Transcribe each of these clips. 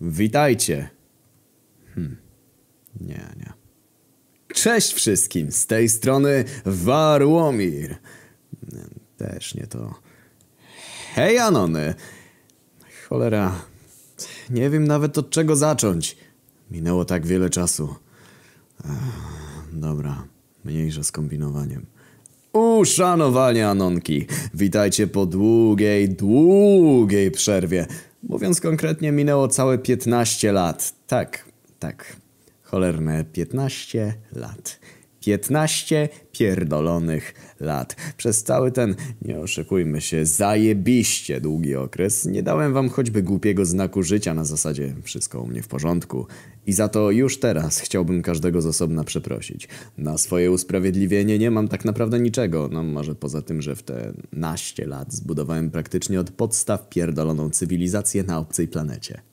Witajcie. Hmm. Nie, nie. Cześć wszystkim, z tej strony Warłomir. Też nie to. Hej Anony. Cholera. Nie wiem nawet od czego zacząć. Minęło tak wiele czasu. Dobra, mniejsze z kombinowaniem. Uszanowanie Anonki. Witajcie po długiej, długiej przerwie. Mówiąc konkretnie, minęło całe 15 lat. Tak, tak. Cholerne 15 lat. 15 pierdolonych lat. Przez cały ten, nie oszukujmy się, zajebiście długi okres nie dałem wam choćby głupiego znaku życia na zasadzie wszystko u mnie w porządku. I za to już teraz chciałbym każdego z osobna przeprosić. Na swoje usprawiedliwienie nie mam tak naprawdę niczego, no może poza tym, że w te naście lat zbudowałem praktycznie od podstaw pierdoloną cywilizację na obcej planecie.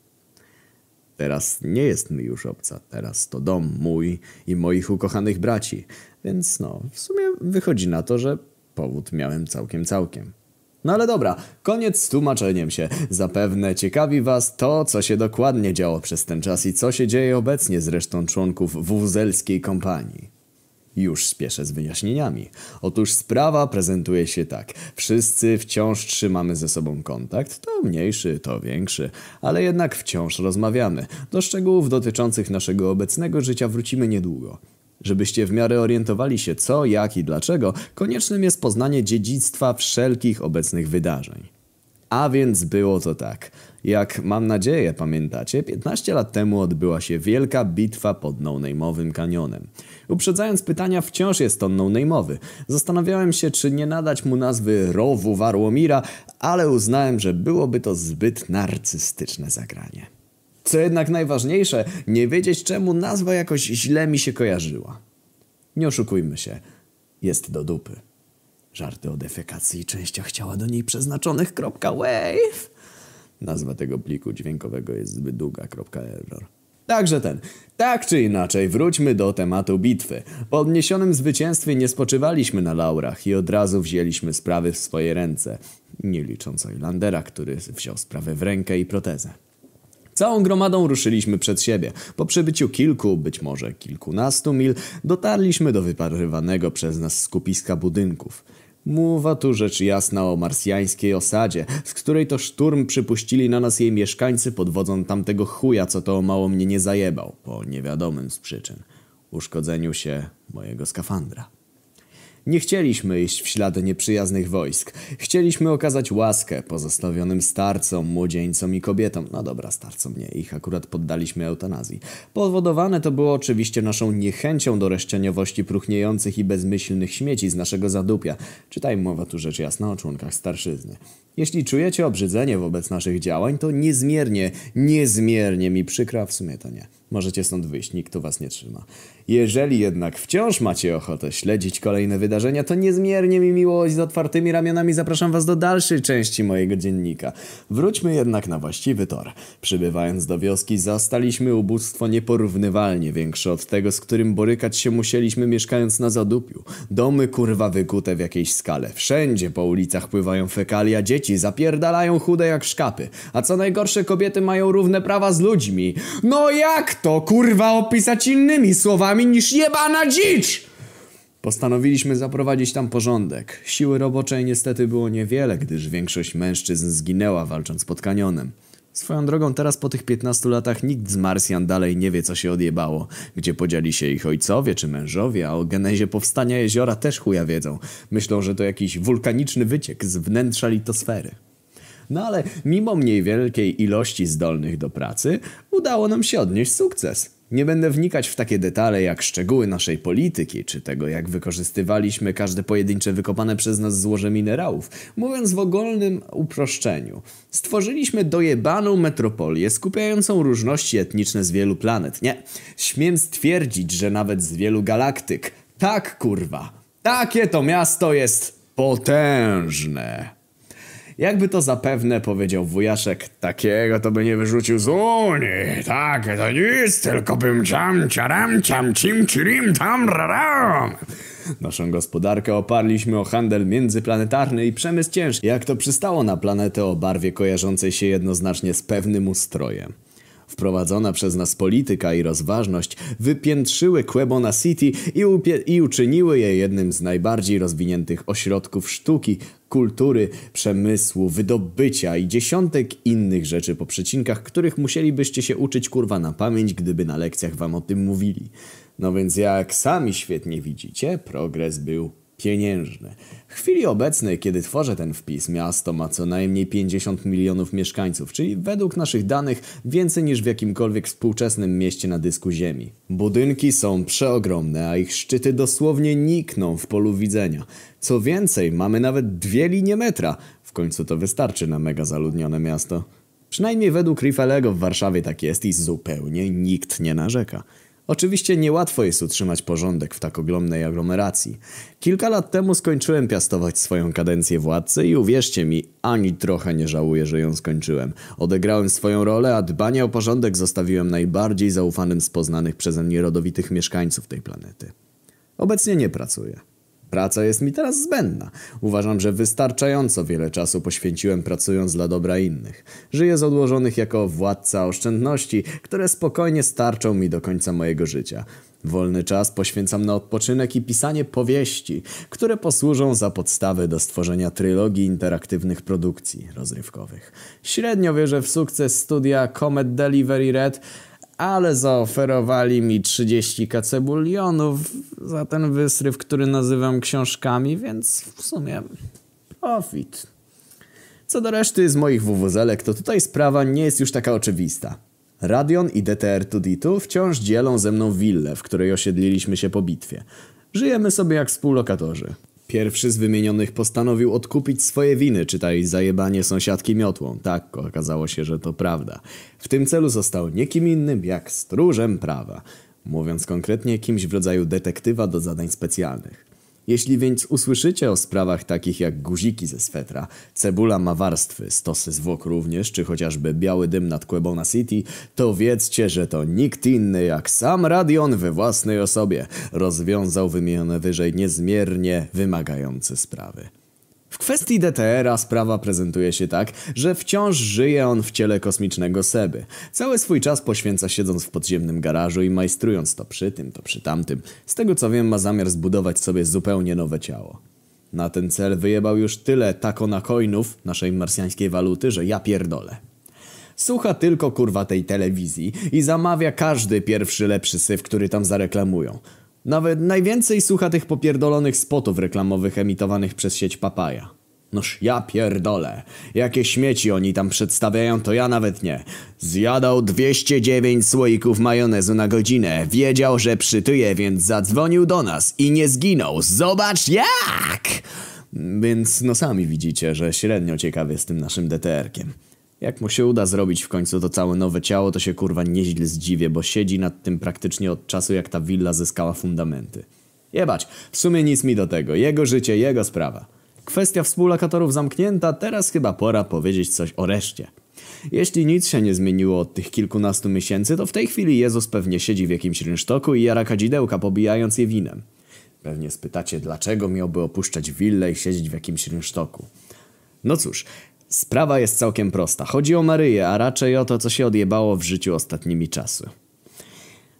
Teraz nie jest mi już obca, teraz to dom mój i moich ukochanych braci, więc no, w sumie wychodzi na to, że powód miałem całkiem całkiem. No ale dobra, koniec z tłumaczeniem się. Zapewne ciekawi was to, co się dokładnie działo przez ten czas i co się dzieje obecnie z resztą członków wuzelskiej kompanii. Już spieszę z wyjaśnieniami. Otóż sprawa prezentuje się tak. Wszyscy wciąż trzymamy ze sobą kontakt, to mniejszy, to większy, ale jednak wciąż rozmawiamy. Do szczegółów dotyczących naszego obecnego życia wrócimy niedługo. Żebyście w miarę orientowali się co, jak i dlaczego, koniecznym jest poznanie dziedzictwa wszelkich obecnych wydarzeń. A więc było to tak. Jak mam nadzieję pamiętacie, 15 lat temu odbyła się wielka bitwa pod no-name'owym kanionem. Uprzedzając pytania, wciąż jest on no-name'owy. Zastanawiałem się, czy nie nadać mu nazwy Rowu Warłomira, ale uznałem, że byłoby to zbyt narcystyczne zagranie. Co jednak najważniejsze, nie wiedzieć czemu nazwa jakoś źle mi się kojarzyła. Nie oszukujmy się, jest do dupy. Żarty o defekacji i częściach ciała do niej przeznaczonych. .wave. Nazwa tego pliku dźwiękowego jest zbyt długa. .error. Także ten. Tak czy inaczej, wróćmy do tematu bitwy. Po odniesionym zwycięstwie nie spoczywaliśmy na laurach i od razu wzięliśmy sprawy w swoje ręce. Nie licząc Oilandera, który wziął sprawę w rękę i protezę. Całą gromadą ruszyliśmy przed siebie. Po przebyciu kilku, być może kilkunastu mil, dotarliśmy do wyparywanego przez nas skupiska budynków. Mowa tu rzecz jasna o marsjańskiej osadzie, z której to szturm przypuścili na nas jej mieszkańcy pod wodzą tamtego chuja, co to mało mnie nie zajebał, po niewiadomym z przyczyn. Uszkodzeniu się mojego skafandra. Nie chcieliśmy iść w ślady nieprzyjaznych wojsk. Chcieliśmy okazać łaskę pozostawionym starcom, młodzieńcom i kobietom. No dobra, starcom nie, ich akurat poddaliśmy eutanazji. Powodowane to było oczywiście naszą niechęcią do reszczeniowości próchniejących i bezmyślnych śmieci z naszego zadupia. Czytaj mowa tu rzecz jasna o członkach starszyzny. Jeśli czujecie obrzydzenie wobec naszych działań, to niezmiernie, niezmiernie mi przykro, a w sumie to nie. Możecie stąd wyjść, nikt tu was nie trzyma. Jeżeli jednak wciąż macie ochotę śledzić kolejne wydarzenia, to niezmiernie mi miło i z otwartymi ramionami zapraszam was do dalszej części mojego dziennika. Wróćmy jednak na właściwy tor. Przybywając do wioski zastaliśmy ubóstwo nieporównywalnie większe od tego, z którym borykać się musieliśmy mieszkając na zadupiu. Domy kurwa wykute w jakiejś skale. Wszędzie po ulicach pływają fekalia, dzieci zapierdalają chude jak szkapy. A co najgorsze kobiety mają równe prawa z ludźmi. No jak to kurwa opisać innymi słowami niż jebana dzicz? Postanowiliśmy zaprowadzić tam porządek. Siły roboczej niestety było niewiele, gdyż większość mężczyzn zginęła walcząc pod kanionem. Swoją drogą teraz po tych 15 latach nikt z Marsjan dalej nie wie co się odjebało. Gdzie podzieli się ich ojcowie czy mężowie, a o genezie powstania jeziora też chuja wiedzą. Myślą, że to jakiś wulkaniczny wyciek z wnętrza litosfery. No ale mimo mniej wielkiej ilości zdolnych do pracy, udało nam się odnieść sukces. Nie będę wnikać w takie detale jak szczegóły naszej polityki, czy tego jak wykorzystywaliśmy każde pojedyncze wykopane przez nas złoże minerałów. Mówiąc w ogólnym uproszczeniu, stworzyliśmy dojebaną metropolię skupiającą różności etniczne z wielu planet. Nie, śmiem stwierdzić, że nawet z wielu galaktyk. Tak kurwa, takie to miasto jest potężne. Jakby to zapewne powiedział wujaszek, takiego to by nie wyrzucił z Unii. Takie to nic, tylko bym ciam, ciaram, ciam, cim, cirim, tam, raram. Naszą gospodarkę oparliśmy o handel międzyplanetarny i przemysł ciężki, jak to przystało na planetę o barwie kojarzącej się jednoznacznie z pewnym ustrojem. Wprowadzona przez nas polityka i rozważność wypiętrzyły Quebona City i, i uczyniły je jednym z najbardziej rozwiniętych ośrodków sztuki, kultury, przemysłu, wydobycia i dziesiątek innych rzeczy po przecinkach, których musielibyście się uczyć kurwa na pamięć, gdyby na lekcjach wam o tym mówili. No więc jak sami świetnie widzicie, progres był pieniężny. W chwili obecnej, kiedy tworzę ten wpis, miasto ma co najmniej 50 milionów mieszkańców, czyli według naszych danych więcej niż w jakimkolwiek współczesnym mieście na dysku ziemi. Budynki są przeogromne, a ich szczyty dosłownie nikną w polu widzenia. Co więcej, mamy nawet dwie linie metra. W końcu to wystarczy na mega zaludnione miasto. Przynajmniej według Riffelego w Warszawie tak jest i zupełnie nikt nie narzeka. Oczywiście niełatwo jest utrzymać porządek w tak ogromnej aglomeracji. Kilka lat temu skończyłem piastować swoją kadencję władcy i uwierzcie mi, ani trochę nie żałuję, że ją skończyłem. Odegrałem swoją rolę, a dbanie o porządek zostawiłem najbardziej zaufanym z poznanych przeze mnie rodowitych mieszkańców tej planety. Obecnie nie pracuję. Praca jest mi teraz zbędna. Uważam, że wystarczająco wiele czasu poświęciłem pracując dla dobra innych. Żyję z odłożonych jako władca oszczędności, które spokojnie starczą mi do końca mojego życia. Wolny czas poświęcam na odpoczynek i pisanie powieści, które posłużą za podstawę do stworzenia trylogii interaktywnych produkcji rozrywkowych. Średnio wierzę w sukces studia Comet Delivery Red, ale zaoferowali mi 30 kacebulionów za ten wysryw, który nazywam książkami, więc w sumie profit. Co do reszty z moich wuwuzelek, to tutaj sprawa nie jest już taka oczywista. Radion i DTR2D2 wciąż dzielą ze mną willę, w której osiedliliśmy się po bitwie. Żyjemy sobie jak współlokatorzy. Pierwszy z wymienionych postanowił odkupić swoje winy, czytaj zajebanie sąsiadki miotłą. Tak, okazało się, że to prawda. W tym celu został nie kim innym jak stróżem prawa. Mówiąc konkretnie, kimś w rodzaju detektywa do zadań specjalnych. Jeśli więc usłyszycie o sprawach takich jak guziki ze swetra, cebula ma warstwy, stosy zwłok również, czy chociażby biały dym nad Quebona City, to wiedzcie, że to nikt inny jak sam Radion we własnej osobie rozwiązał wymienione wyżej niezmiernie wymagające sprawy. W kwestii DTR-a sprawa prezentuje się tak, że wciąż żyje on w ciele kosmicznego Seby. Cały swój czas poświęca siedząc w podziemnym garażu i majstrując to przy tym, to przy tamtym. Z tego co wiem ma zamiar zbudować sobie zupełnie nowe ciało. Na ten cel wyjebał już tyle takonacoinów, naszej marsjańskiej waluty, że ja pierdolę. Słucha tylko kurwa tej telewizji i zamawia każdy pierwszy lepszy syf, który tam zareklamują. Nawet najwięcej słucha tych popierdolonych spotów reklamowych emitowanych przez sieć Papaja. Noż ja pierdolę. Jakie śmieci oni tam przedstawiają, to ja nawet nie. Zjadał 209 słoików majonezu na godzinę. Wiedział, że przytyje, więc zadzwonił do nas i nie zginął. Zobacz jak! Więc no sami widzicie, że średnio ciekawy z tym naszym DTR-kiem. Jak mu się uda zrobić w końcu to całe nowe ciało, to się kurwa nieźle zdziwię, bo siedzi nad tym praktycznie od czasu jak ta willa zyskała fundamenty. Jebać, w sumie nic mi do tego, jego życie, jego sprawa. Kwestia współlokatorów zamknięta, teraz chyba pora powiedzieć coś o reszcie. Jeśli nic się nie zmieniło od tych kilkunastu miesięcy, to w tej chwili Jezus pewnie siedzi w jakimś rynsztoku i jara kadzidełka, pobijając je winem. Pewnie spytacie, dlaczego miałby opuszczać willę i siedzieć w jakimś rynsztoku. No cóż, Sprawa jest całkiem prosta. Chodzi o Maryję, a raczej o to, co się odjebało w życiu ostatnimi czasy.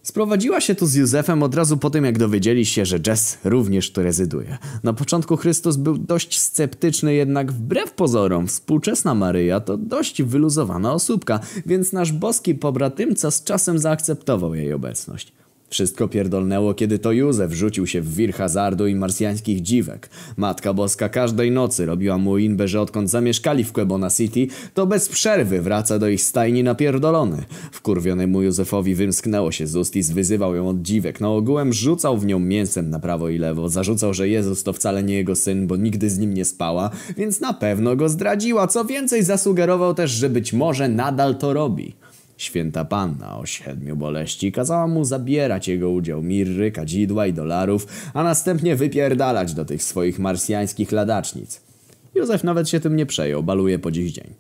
Sprowadziła się tu z Józefem od razu po tym, jak dowiedzieli się, że Jess również tu rezyduje. Na początku Chrystus był dość sceptyczny, jednak wbrew pozorom współczesna Maryja to dość wyluzowana osóbka, więc nasz boski pobratymca z czasem zaakceptował jej obecność. Wszystko pierdolnęło, kiedy to Józef rzucił się w wir hazardu i marsjańskich dziwek. Matka Boska każdej nocy robiła mu inbę, że odkąd zamieszkali w Quebona City, to bez przerwy wraca do ich stajni napierdolony. Wkurwionemu Józefowi wymsknęło się z ust i zwyzywał ją od dziwek. No ogółem rzucał w nią mięsem na prawo i lewo. Zarzucał, że Jezus to wcale nie jego syn, bo nigdy z nim nie spała, więc na pewno go zdradziła. Co więcej, zasugerował też, że być może nadal to robi. Święta Panna o siedmiu boleści kazała mu zabierać jego udział mirry, kadzidła i dolarów, a następnie wypierdalać do tych swoich marsjańskich ladacznic. Józef nawet się tym nie przejął, baluje po dziś dzień.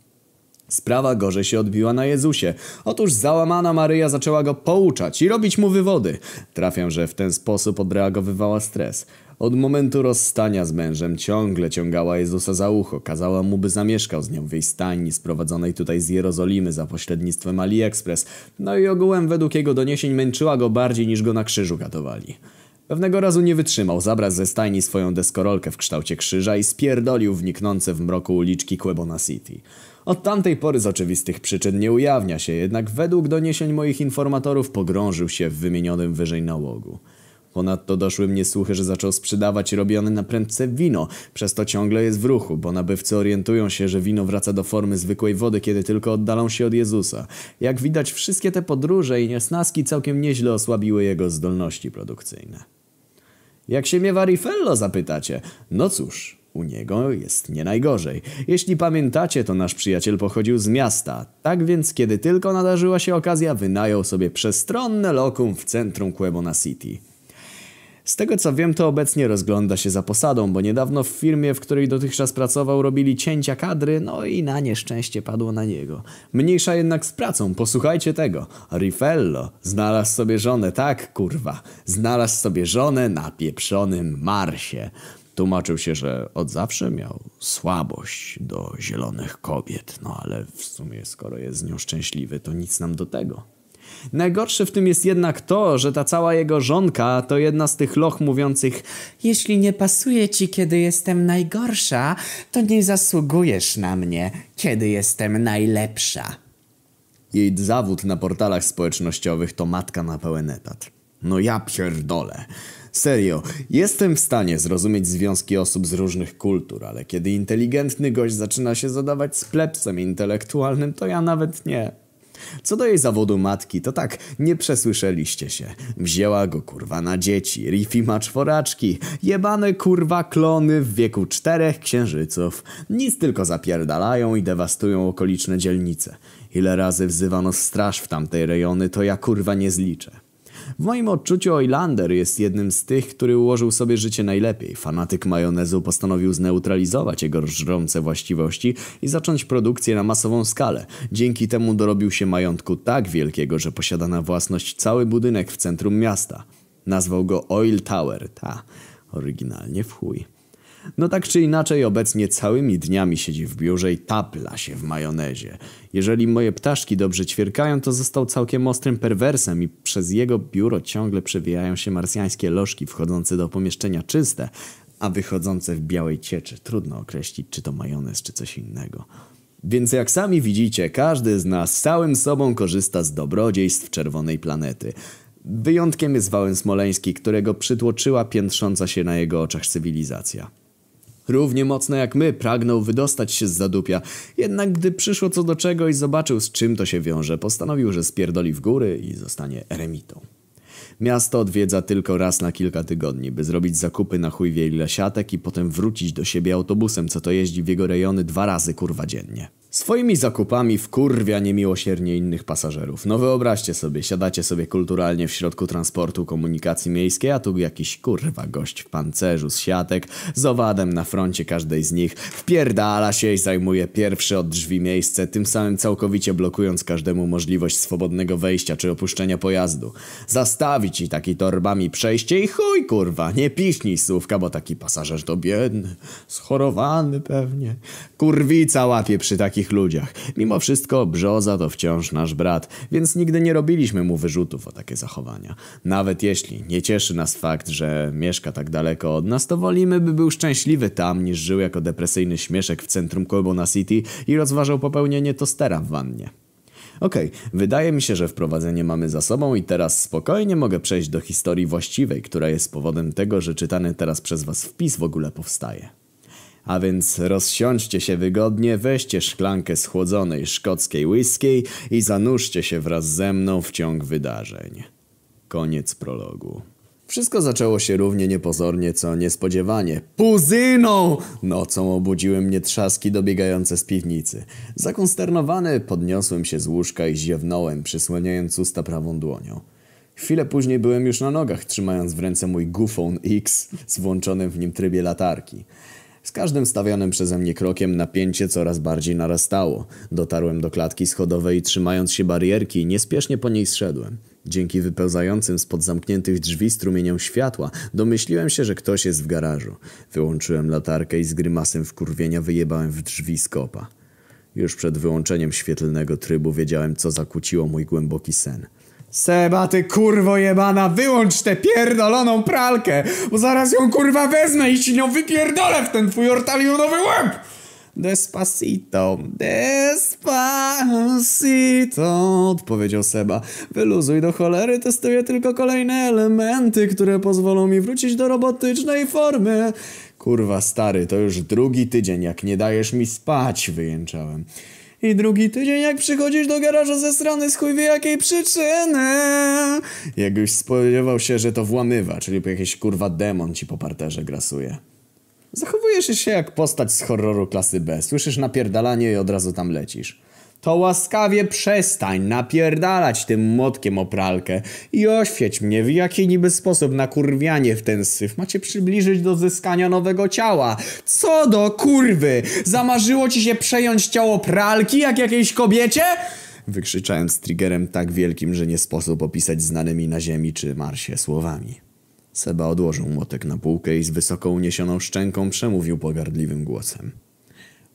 Sprawa gorzej się odbiła na Jezusie. Otóż załamana Maryja zaczęła go pouczać i robić mu wywody. Trafiam, że w ten sposób odreagowywała stres. Od momentu rozstania z mężem ciągle ciągała Jezusa za ucho, kazała mu by zamieszkał z nią w jej stajni sprowadzonej tutaj z Jerozolimy za pośrednictwem AliExpress, no i ogółem według jego doniesień męczyła go bardziej niż go na krzyżu katowali. Pewnego razu nie wytrzymał, zabrał ze stajni swoją deskorolkę w kształcie krzyża i spierdolił wniknące w mroku uliczki Quebona City. Od tamtej pory z oczywistych przyczyn nie ujawnia się, jednak według doniesień moich informatorów pogrążył się w wymienionym wyżej nałogu. Ponadto doszły mnie słuchy, że zaczął sprzedawać robione na prędce wino, przez to ciągle jest w ruchu, bo nabywcy orientują się, że wino wraca do formy zwykłej wody, kiedy tylko oddalą się od Jezusa. Jak widać, wszystkie te podróże i niesnaski całkiem nieźle osłabiły jego zdolności produkcyjne. Jak się miewa Rifello, zapytacie? No cóż, u niego jest nie najgorzej. Jeśli pamiętacie, to nasz przyjaciel pochodził z miasta. Tak więc, kiedy tylko nadarzyła się okazja, wynajął sobie przestronne lokum w centrum Quebona City. Z tego co wiem, to obecnie rozgląda się za posadą, bo niedawno w firmie, w której dotychczas pracował, robili cięcia kadry, no i na nieszczęście padło na niego. Mniejsza jednak z pracą, posłuchajcie tego. Rifello znalazł sobie żonę, tak kurwa, znalazł sobie żonę na pieprzonym Marsie. Tłumaczył się, że od zawsze miał słabość do zielonych kobiet, no ale w sumie skoro jest z nią szczęśliwy, to nic nam do tego. Najgorsze w tym jest jednak to, że ta cała jego żonka to jedna z tych loch mówiących Jeśli nie pasuje ci, kiedy jestem najgorsza, to nie zasługujesz na mnie, kiedy jestem najlepsza. Jej zawód na portalach społecznościowych to matka na pełen etat. No ja pierdolę. Serio, jestem w stanie zrozumieć związki osób z różnych kultur, ale kiedy inteligentny gość zaczyna się zadawać z plebsem intelektualnym, to ja nawet nie. Co do jej zawodu matki, to tak, nie przesłyszeliście się. Wzięła go kurwa na dzieci, Riffy ma czworaczki, jebane kurwa klony w wieku czterech księżyców. Nic tylko zapierdalają i dewastują okoliczne dzielnice. Ile razy wzywano straż w tamtej rejony, to ja kurwa nie zliczę. W moim odczuciu Oilander jest jednym z tych, który ułożył sobie życie najlepiej. Fanatyk majonezu postanowił zneutralizować jego żrące właściwości i zacząć produkcję na masową skalę. Dzięki temu dorobił się majątku tak wielkiego, że posiada na własność cały budynek w centrum miasta. Nazwał go Oil Tower, ta, oryginalnie w chuj. No tak czy inaczej obecnie całymi dniami siedzi w biurze i tapla się w majonezie. Jeżeli moje ptaszki dobrze ćwierkają, to został całkiem ostrym perwersem i przez jego biuro ciągle przewijają się marsjańskie lożki wchodzące do pomieszczenia czyste, a wychodzące w białej cieczy. Trudno określić, czy to majonez, czy coś innego. Więc jak sami widzicie, każdy z nas całym sobą korzysta z dobrodziejstw czerwonej planety. Wyjątkiem jest Wałęs Smoleński, którego przytłoczyła piętrząca się na jego oczach cywilizacja. Równie mocno jak my pragnął wydostać się z zadupia, jednak gdy przyszło co do czego i zobaczył z czym to się wiąże, postanowił, że spierdoli w góry i zostanie eremitą. Miasto odwiedza tylko raz na kilka tygodni, by zrobić zakupy na chuj wiele siatek i potem wrócić do siebie autobusem, co to jeździ w jego rejony dwa razy kurwa dziennie. Swoimi zakupami wkurwia niemiłosiernie innych pasażerów. No wyobraźcie sobie, siadacie sobie kulturalnie w środku transportu komunikacji miejskiej, a tu jakiś kurwa gość w pancerzu z siatek, z owadem na froncie każdej z nich, wpierdala się i zajmuje pierwsze od drzwi miejsce, tym samym całkowicie blokując każdemu możliwość swobodnego wejścia czy opuszczenia pojazdu. Ci taki torbami przejście i chuj kurwa, nie piśnij słówka, bo taki pasażer to biedny, schorowany pewnie. Kurwica łapie przy takich ludziach. Mimo wszystko Brzoza to wciąż nasz brat, więc nigdy nie robiliśmy mu wyrzutów o takie zachowania. Nawet jeśli nie cieszy nas fakt, że mieszka tak daleko od nas, to wolimy, by był szczęśliwy tam, niż żył jako depresyjny śmieszek w centrum Colbona City i rozważał popełnienie tostera w wannie. Okej, okay, wydaje mi się, że wprowadzenie mamy za sobą i teraz spokojnie mogę przejść do historii właściwej, która jest powodem tego, że czytany teraz przez was wpis w ogóle powstaje. A więc rozsiądźcie się wygodnie, weźcie szklankę schłodzonej szkockiej whisky i zanurzcie się wraz ze mną w ciąg wydarzeń. Koniec prologu. Wszystko zaczęło się równie niepozornie, co niespodziewanie. Puzyną! Nocą obudziły mnie trzaski dobiegające z piwnicy. Zakonsternowany podniosłem się z łóżka i ziewnąłem, przysłaniając usta prawą dłonią. Chwilę później byłem już na nogach, trzymając w ręce mój Goofone X z włączonym w nim trybie latarki. Z każdym stawianym przeze mnie krokiem napięcie coraz bardziej narastało. Dotarłem do klatki schodowej i trzymając się barierki, niespiesznie po niej zszedłem. Dzięki wypełzającym spod zamkniętych drzwi strumieniom światła domyśliłem się, że ktoś jest w garażu. Wyłączyłem latarkę i z grymasem wkurwienia wyjebałem w drzwi z kopa. Już przed wyłączeniem świetlnego trybu wiedziałem, co zakłóciło mój głęboki sen. Seba, ty kurwo jebana, wyłącz tę pierdoloną pralkę, bo zaraz ją kurwa wezmę i ci nią wypierdolę w ten twój ortalionowy łeb! Despacito, despacito, odpowiedział Seba. Wyluzuj do cholery, testuję tylko kolejne elementy, które pozwolą mi wrócić do robotycznej formy. Kurwa stary, to już drugi tydzień, jak nie dajesz mi spać, wyjęczałem. I drugi tydzień, jak przychodzisz do garażu ze strony z chuj wie jakiej przyczyny. Jakbyś spodziewał się, że to włamywacz lub jakiś kurwa demon ci po parterze grasuje. Zachowujesz się jak postać z horroru klasy B. Słyszysz napierdalanie i od razu tam lecisz. To łaskawie przestań napierdalać tym młotkiem o pralkę i oświeć mnie, w jaki niby sposób nakurwianie w ten syf macie przybliżyć do zyskania nowego ciała. Co do kurwy! Zamarzyło ci się przejąć ciało pralki jak jakiejś kobiecie? Wykrzyczałem z triggerem tak wielkim, że nie sposób opisać znanymi na ziemi czy Marsie słowami. Seba odłożył młotek na półkę i z wysoko uniesioną szczęką przemówił pogardliwym głosem.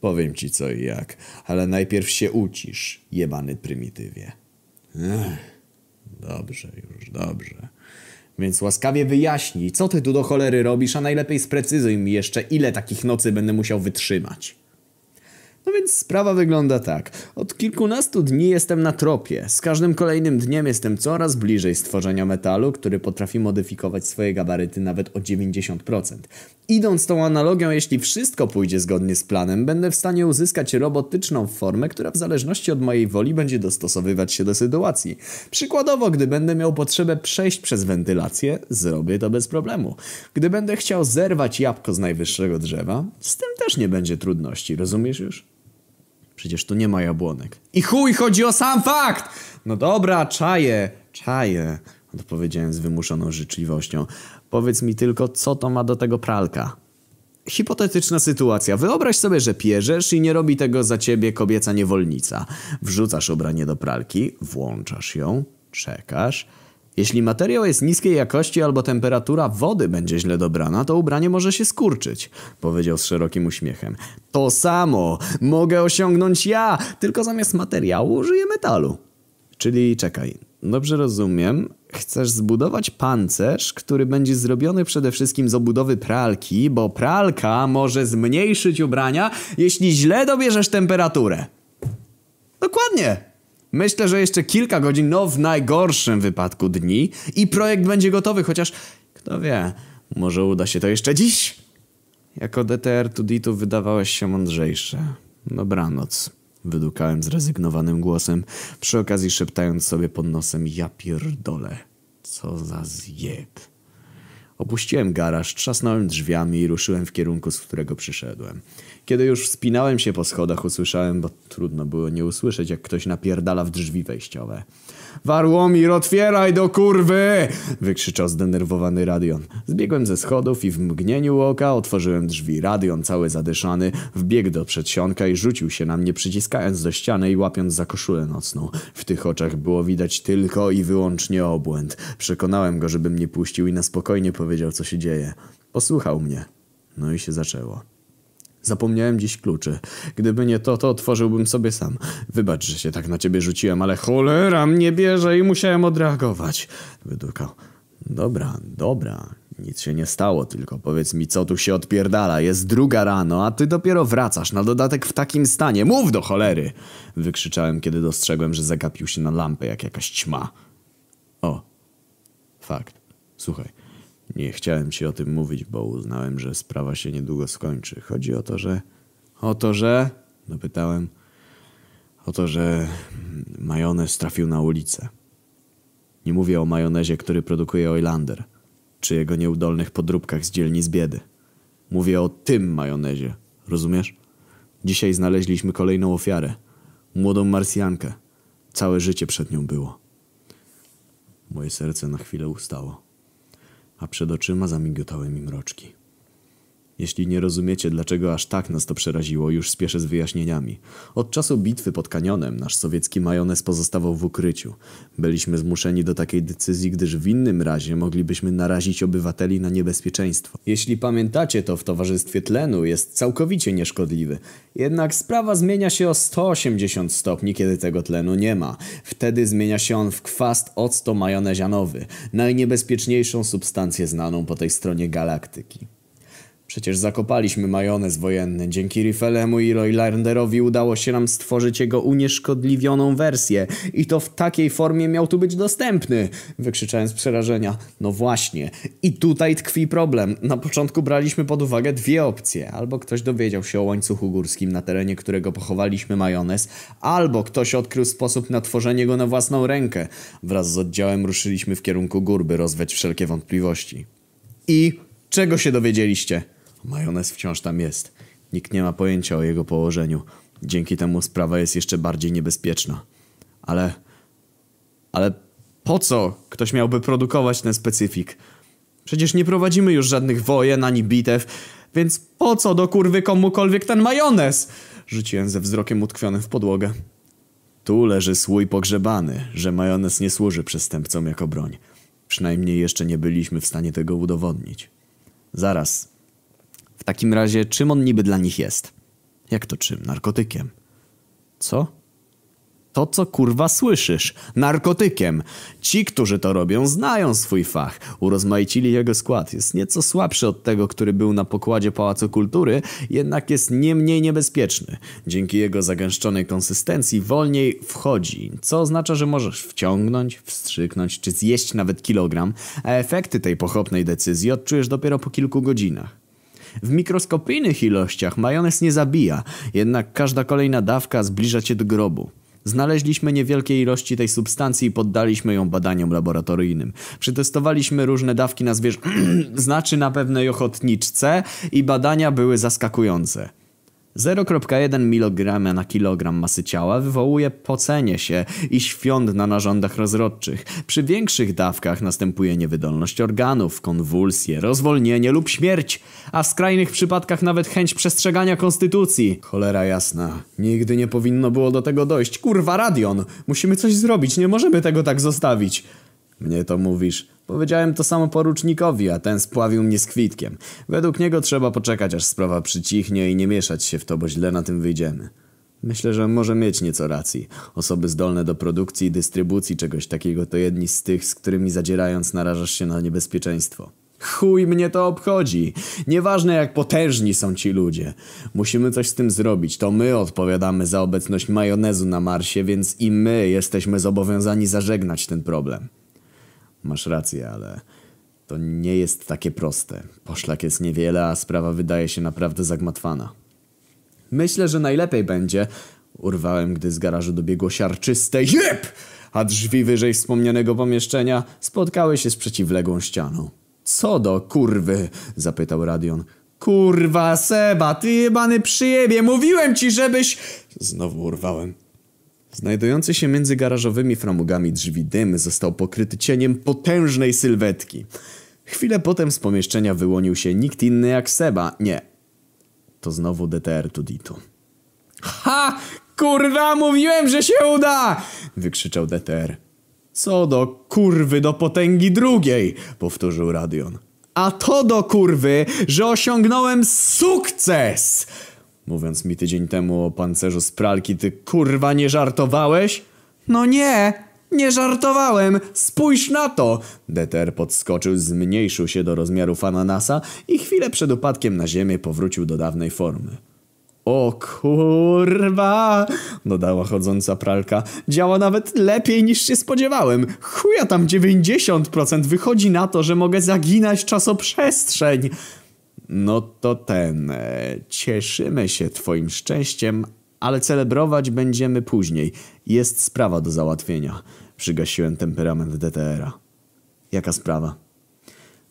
Powiem ci co i jak, ale najpierw się ucisz, jebany prymitywie. Ech, dobrze już, dobrze. Więc łaskawie wyjaśnij, co ty tu do cholery robisz, a najlepiej sprecyzuj mi jeszcze, ile takich nocy będę musiał wytrzymać. No więc sprawa wygląda tak. Od kilkunastu dni jestem na tropie. Z każdym kolejnym dniem jestem coraz bliżej stworzenia metalu, który potrafi modyfikować swoje gabaryty nawet o 90%. Idąc tą analogią, jeśli wszystko pójdzie zgodnie z planem, będę w stanie uzyskać robotyczną formę, która w zależności od mojej woli będzie dostosowywać się do sytuacji. Przykładowo, gdy będę miał potrzebę przejść przez wentylację, zrobię to bez problemu. Gdy będę chciał zerwać jabłko z najwyższego drzewa, z tym też nie będzie trudności, rozumiesz już? Przecież tu nie ma jabłonek. I chuj, chodzi o sam fakt! No dobra, czaję, czaję, odpowiedziałem z wymuszoną życzliwością. Powiedz mi tylko, co to ma do tego pralka? Hipotetyczna sytuacja. Wyobraź sobie, że pierzesz i nie robi tego za ciebie kobieca niewolnica. Wrzucasz ubranie do pralki, włączasz ją, czekasz. Jeśli materiał jest niskiej jakości albo temperatura wody będzie źle dobrana, to ubranie może się skurczyć, powiedział z szerokim uśmiechem. To samo mogę osiągnąć ja, tylko zamiast materiału użyję metalu. Czyli czekaj, dobrze rozumiem, chcesz zbudować pancerz, który będzie zrobiony przede wszystkim z obudowy pralki, bo pralka może zmniejszyć ubrania, jeśli źle dobierzesz temperaturę. Dokładnie. Myślę, że jeszcze kilka godzin, no w najgorszym wypadku dni i projekt będzie gotowy, chociaż kto wie, może uda się to jeszcze dziś. Jako DTR Tuditu wydawałeś się mądrzejszy. Dobranoc, wydukałem zrezygnowanym głosem, przy okazji szeptając sobie pod nosem ja pierdolę. Co za zjeb. Opuściłem garaż, trzasnąłem drzwiami i ruszyłem w kierunku, z którego przyszedłem. Kiedy już wspinałem się po schodach, usłyszałem, bo trudno było nie usłyszeć, jak ktoś napierdala w drzwi wejściowe. Warłomir, otwieraj do kurwy! wykrzyczał zdenerwowany Radion. Zbiegłem ze schodów i w mgnieniu oka otworzyłem drzwi. Radion, cały zadyszany, wbiegł do przedsionka i rzucił się na mnie, przyciskając do ściany i łapiąc za koszulę nocną. W tych oczach było widać tylko i wyłącznie obłęd. Przekonałem go, żeby mnie puścił i na spokojnie powiedział, co się dzieje. Posłuchał mnie. No i się zaczęło. Zapomniałem dziś kluczy. Gdyby nie to, to otworzyłbym sobie sam. Wybacz, że się tak na ciebie rzuciłem, ale cholera mnie bierze i musiałem odreagować. Wydukał. Dobra, dobra. Nic się nie stało, tylko powiedz mi, co tu się odpierdala. Jest druga rano, a ty dopiero wracasz, na dodatek w takim stanie. Mów do cholery! Wykrzyczałem, kiedy dostrzegłem, że zagapił się na lampę jak jakaś ćma. O, fakt. Słuchaj. Nie chciałem ci o tym mówić, bo uznałem, że sprawa się niedługo skończy. Chodzi o to, że... O to, że... Dopytałem. O to, że majonez trafił na ulicę. Nie mówię o majonezie, który produkuje Oilander, czy jego nieudolnych podróbkach z dzielnic biedy. Mówię o tym majonezie, rozumiesz? Dzisiaj znaleźliśmy kolejną ofiarę. Młodą Marsjankę. Całe życie przed nią było. Moje serce na chwilę ustało a przed oczyma zamigotały mi mroczki. Jeśli nie rozumiecie, dlaczego aż tak nas to przeraziło, już spieszę z wyjaśnieniami. Od czasu bitwy pod kanionem nasz sowiecki majonez pozostawał w ukryciu. Byliśmy zmuszeni do takiej decyzji, gdyż w innym razie moglibyśmy narazić obywateli na niebezpieczeństwo. Jeśli pamiętacie, to w towarzystwie tlenu jest całkowicie nieszkodliwy. Jednak sprawa zmienia się o 180 stopni, kiedy tego tlenu nie ma. Wtedy zmienia się on w kwast octo-majonezianowy, najniebezpieczniejszą substancję znaną po tej stronie galaktyki. Przecież zakopaliśmy majonez wojenny. Dzięki Riffelemu i Roylanderowi udało się nam stworzyć jego unieszkodliwioną wersję. I to w takiej formie miał tu być dostępny. Wykrzyczałem z przerażenia. No właśnie. I tutaj tkwi problem. Na początku braliśmy pod uwagę dwie opcje. Albo ktoś dowiedział się o łańcuchu górskim, na terenie którego pochowaliśmy majonez, albo ktoś odkrył sposób na tworzenie go na własną rękę. Wraz z oddziałem ruszyliśmy w kierunku gór, by rozwiać wszelkie wątpliwości. I czego się dowiedzieliście? Majonez wciąż tam jest. Nikt nie ma pojęcia o jego położeniu. Dzięki temu sprawa jest jeszcze bardziej niebezpieczna. Ale... Ale po co ktoś miałby produkować ten specyfik? Przecież nie prowadzimy już żadnych wojen ani bitew, więc po co do kurwy komukolwiek ten majonez? Rzuciłem ze wzrokiem utkwionym w podłogę. Tu leży słój pogrzebany, że majonez nie służy przestępcom jako broń. Przynajmniej jeszcze nie byliśmy w stanie tego udowodnić. Zaraz, w takim razie, czym on niby dla nich jest? Jak to czym? Narkotykiem. Co? To, co kurwa słyszysz. Narkotykiem. Ci, którzy to robią, znają swój fach. Urozmaicili jego skład. Jest nieco słabszy od tego, który był na pokładzie Pałacu Kultury, jednak jest nie mniej niebezpieczny. Dzięki jego zagęszczonej konsystencji wolniej wchodzi, co oznacza, że możesz wciągnąć, wstrzyknąć czy zjeść nawet kilogram, a efekty tej pochopnej decyzji odczujesz dopiero po kilku godzinach. W mikroskopijnych ilościach majonez nie zabija, jednak każda kolejna dawka zbliża cię do grobu. Znaleźliśmy niewielkie ilości tej substancji i poddaliśmy ją badaniom laboratoryjnym. Przetestowaliśmy różne dawki na zwierz... znaczy na pewnej ochotniczce i badania były zaskakujące. 0,1 mg na kilogram masy ciała wywołuje pocenie się i świąt na narządach rozrodczych. Przy większych dawkach następuje niewydolność organów, konwulsje, rozwolnienie lub śmierć, a w skrajnych przypadkach nawet chęć przestrzegania konstytucji. Cholera jasna, nigdy nie powinno było do tego dojść. Kurwa, Radion! Musimy coś zrobić, nie możemy tego tak zostawić. Mnie to mówisz. Powiedziałem to samo porucznikowi, a ten spławił mnie z kwitkiem. Według niego trzeba poczekać, aż sprawa przycichnie i nie mieszać się w to, bo źle na tym wyjdziemy. Myślę, że może mieć nieco racji. Osoby zdolne do produkcji i dystrybucji czegoś takiego to jedni z tych, z którymi zadzierając narażasz się na niebezpieczeństwo. Chuj mnie to obchodzi. Nieważne jak potężni są ci ludzie. Musimy coś z tym zrobić. To my odpowiadamy za obecność majonezu na Marsie, więc i my jesteśmy zobowiązani zażegnać ten problem. Masz rację, ale to nie jest takie proste. Poszlak jest niewiele, a sprawa wydaje się naprawdę zagmatwana. Myślę, że najlepiej będzie... Urwałem, gdy z garażu dobiegło siarczyste jeb! A drzwi wyżej wspomnianego pomieszczenia spotkały się z przeciwległą ścianą. Co do kurwy? zapytał Radion. Kurwa, Seba, ty jebany przyjebie, mówiłem ci, żebyś... Znowu urwałem. Znajdujący się między garażowymi framugami drzwi dym został pokryty cieniem potężnej sylwetki. Chwilę potem z pomieszczenia wyłonił się nikt inny jak Seba. Nie. To znowu DTR Tuditu. Ha! Kurwa, mówiłem, że się uda! Wykrzyczał DTR. Co do kurwy do potęgi drugiej, powtórzył Radion. A to do kurwy, że osiągnąłem sukces! Mówiąc mi tydzień temu o pancerzu z pralki, ty kurwa nie żartowałeś? No nie, nie żartowałem, spójrz na to! Deter podskoczył, zmniejszył się do rozmiarów ananasa i chwilę przed upadkiem na ziemię powrócił do dawnej formy. O kurwa, dodała chodząca pralka. Działa nawet lepiej niż się spodziewałem. Chuja tam 90% wychodzi na to, że mogę zaginać czasoprzestrzeń. No to ten. Cieszymy się twoim szczęściem, ale celebrować będziemy później. Jest sprawa do załatwienia. Przygasiłem temperament DTR-a. Jaka sprawa?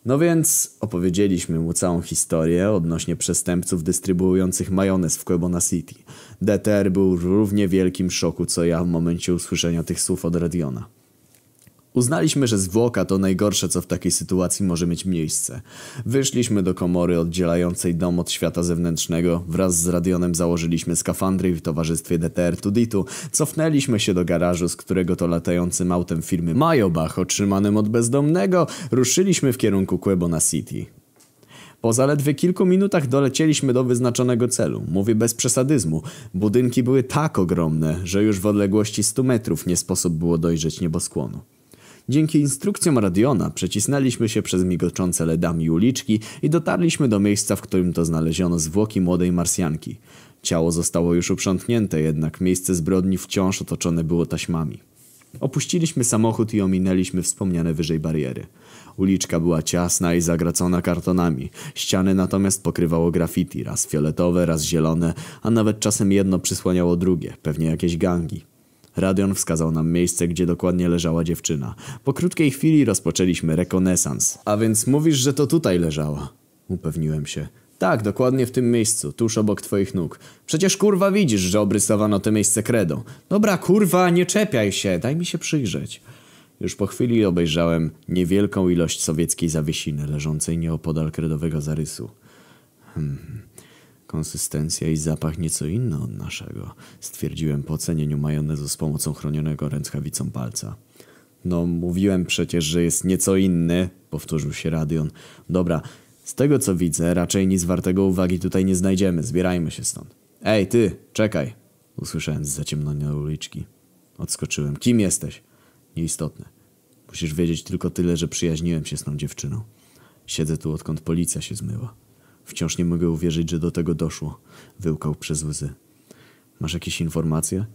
No więc opowiedzieliśmy mu całą historię odnośnie przestępców dystrybuujących majonez w Quebona City. DTR był w równie wielkim szoku co ja w momencie usłyszenia tych słów od Radiona. Uznaliśmy, że zwłoka to najgorsze, co w takiej sytuacji może mieć miejsce. Wyszliśmy do komory oddzielającej dom od świata zewnętrznego. Wraz z Radionem założyliśmy skafandry w towarzystwie DTR Tuditu cofnęliśmy się do garażu, z którego to latającym autem firmy Majobach, otrzymanym od bezdomnego, ruszyliśmy w kierunku Quebona City. Po zaledwie kilku minutach dolecieliśmy do wyznaczonego celu. Mówię bez przesadyzmu. Budynki były tak ogromne, że już w odległości 100 metrów nie sposób było dojrzeć nieboskłonu. Dzięki instrukcjom Radiona przecisnęliśmy się przez migoczące ledami uliczki i dotarliśmy do miejsca, w którym to znaleziono zwłoki młodej Marsjanki. Ciało zostało już uprzątnięte, jednak miejsce zbrodni wciąż otoczone było taśmami. Opuściliśmy samochód i ominęliśmy wspomniane wyżej bariery. Uliczka była ciasna i zagracona kartonami. Ściany natomiast pokrywało graffiti, raz fioletowe, raz zielone, a nawet czasem jedno przysłaniało drugie, pewnie jakieś gangi. Radion wskazał nam miejsce, gdzie dokładnie leżała dziewczyna. Po krótkiej chwili rozpoczęliśmy rekonesans. A więc mówisz, że to tutaj leżała? Upewniłem się. Tak, dokładnie w tym miejscu, tuż obok twoich nóg. Przecież kurwa widzisz, że obrysowano to miejsce kredą. Dobra, kurwa, nie czepiaj się, daj mi się przyjrzeć. Już po chwili obejrzałem niewielką ilość sowieckiej zawiesiny leżącej nieopodal kredowego zarysu. Hmm. Konsystencja i zapach nieco inny od naszego, stwierdziłem po ocenieniu majonezu z pomocą chronionego ręczkawicą palca. No, mówiłem przecież, że jest nieco inny, powtórzył się Radion. Dobra, z tego co widzę, raczej nic wartego uwagi tutaj nie znajdziemy. Zbierajmy się stąd. Ej, ty, czekaj! Usłyszałem z zaciemnionej uliczki. Odskoczyłem. Kim jesteś? Nieistotne. Musisz wiedzieć tylko tyle, że przyjaźniłem się z tą dziewczyną. Siedzę tu, odkąd policja się zmyła. Wciąż nie mogę uwierzyć, że do tego doszło. Wyłkał przez łzy. Masz jakieś informacje?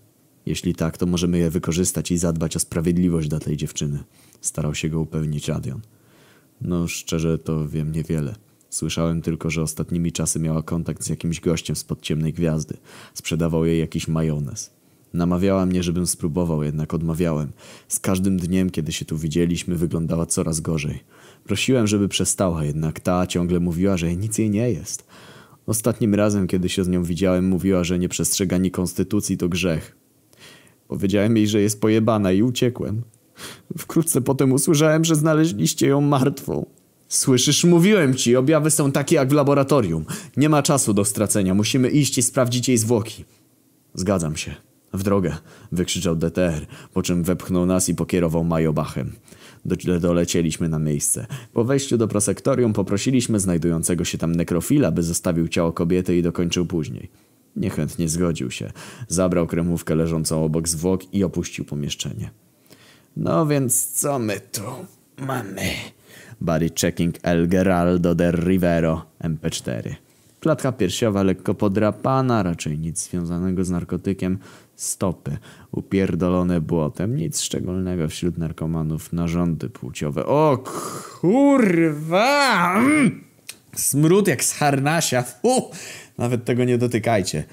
Jeśli tak, to możemy je wykorzystać i zadbać o sprawiedliwość dla tej dziewczyny. Starał się go upewnić Radion. No, szczerze to wiem niewiele. Słyszałem tylko, że ostatnimi czasy miała kontakt z jakimś gościem spod ciemnej gwiazdy. Sprzedawał jej jakiś majonez. Namawiała mnie, żebym spróbował, jednak odmawiałem. Z każdym dniem, kiedy się tu widzieliśmy, wyglądała coraz gorzej. Prosiłem, żeby przestała, jednak ta ciągle mówiła, że nic jej nie jest. Ostatnim razem, kiedy się z nią widziałem, mówiła, że nieprzestrzeganie konstytucji to grzech. Powiedziałem jej, że jest pojebana i uciekłem. Wkrótce potem usłyszałem, że znaleźliście ją martwą. Słyszysz, mówiłem ci, objawy są takie jak w laboratorium. Nie ma czasu do stracenia, musimy iść i sprawdzić jej zwłoki. Zgadzam się. W drogę, wykrzyczał DTR, po czym wepchnął nas i pokierował Majobachem. Do, dolecieliśmy na miejsce. Po wejściu do prosektorium poprosiliśmy znajdującego się tam nekrofila, by zostawił ciało kobiety i dokończył później. Niechętnie zgodził się. Zabrał kremówkę leżącą obok zwłok i opuścił pomieszczenie. No więc co my tu mamy? Body checking El Geraldo del Rivero MP4. Klatka piersiowa lekko podrapana, raczej nic związanego z narkotykiem. Stopy upierdolone błotem, nic szczególnego wśród narkomanów. Narządy płciowe. O kurwa! Smród jak z harnasia. Fu! Nawet tego nie dotykajcie.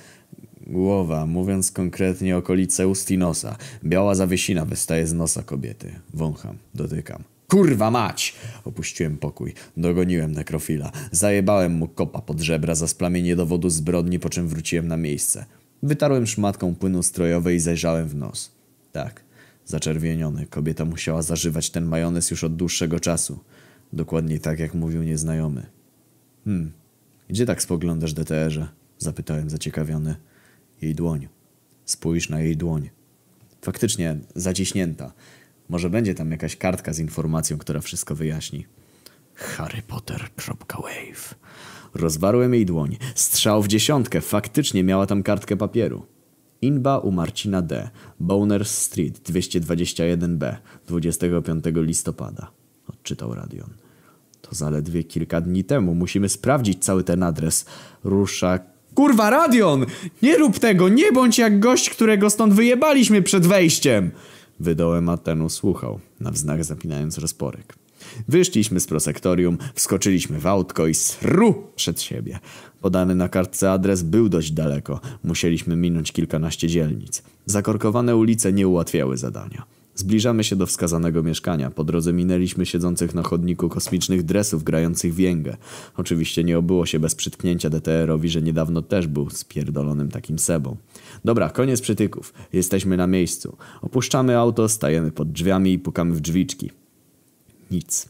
Głowa, mówiąc konkretnie okolice ust i nosa. Biała zawiesina wystaje z nosa kobiety. Wącham, dotykam. Kurwa mać! Opuściłem pokój. Dogoniłem nekrofila. Zajebałem mu kopa pod żebra za splamienie dowodu zbrodni, po czym wróciłem na miejsce. Wytarłem szmatką płynu strojowej i zajrzałem w nos. Tak, zaczerwieniony. Kobieta musiała zażywać ten majonez już od dłuższego czasu. Dokładnie tak, jak mówił nieznajomy. Hmm, gdzie tak spoglądasz, DTR-ze? Zapytałem zaciekawiony. Jej dłoń. Spójrz na jej dłoń. Faktycznie zaciśnięta. Może będzie tam jakaś kartka z informacją, która wszystko wyjaśni. harrypotter.wave Rozwarłem jej dłoń. Strzał w dziesiątkę. Faktycznie miała tam kartkę papieru. Inba u Marcina D. Boners Street 221B 25 listopada. Odczytał Radion. To zaledwie kilka dni temu. Musimy sprawdzić cały ten adres. Rusza... Kurwa, Radion! Nie rób tego! Nie bądź jak gość, którego stąd wyjebaliśmy przed wejściem! Wydołem, a ten usłuchał, na wznak zapinając rozporek. Wyszliśmy z prosektorium, wskoczyliśmy w autko i sru przed siebie. Podany na kartce adres był dość daleko. Musieliśmy minąć kilkanaście dzielnic. Zakorkowane ulice nie ułatwiały zadania. Zbliżamy się do wskazanego mieszkania. Po drodze minęliśmy siedzących na chodniku kosmicznych dresów grających więgę. Oczywiście nie obyło się bez przytknięcia DTR-owi, że niedawno też był spierdolonym takim sebą. Dobra, koniec przytyków. Jesteśmy na miejscu. Opuszczamy auto, stajemy pod drzwiami i pukamy w drzwiczki. Nic.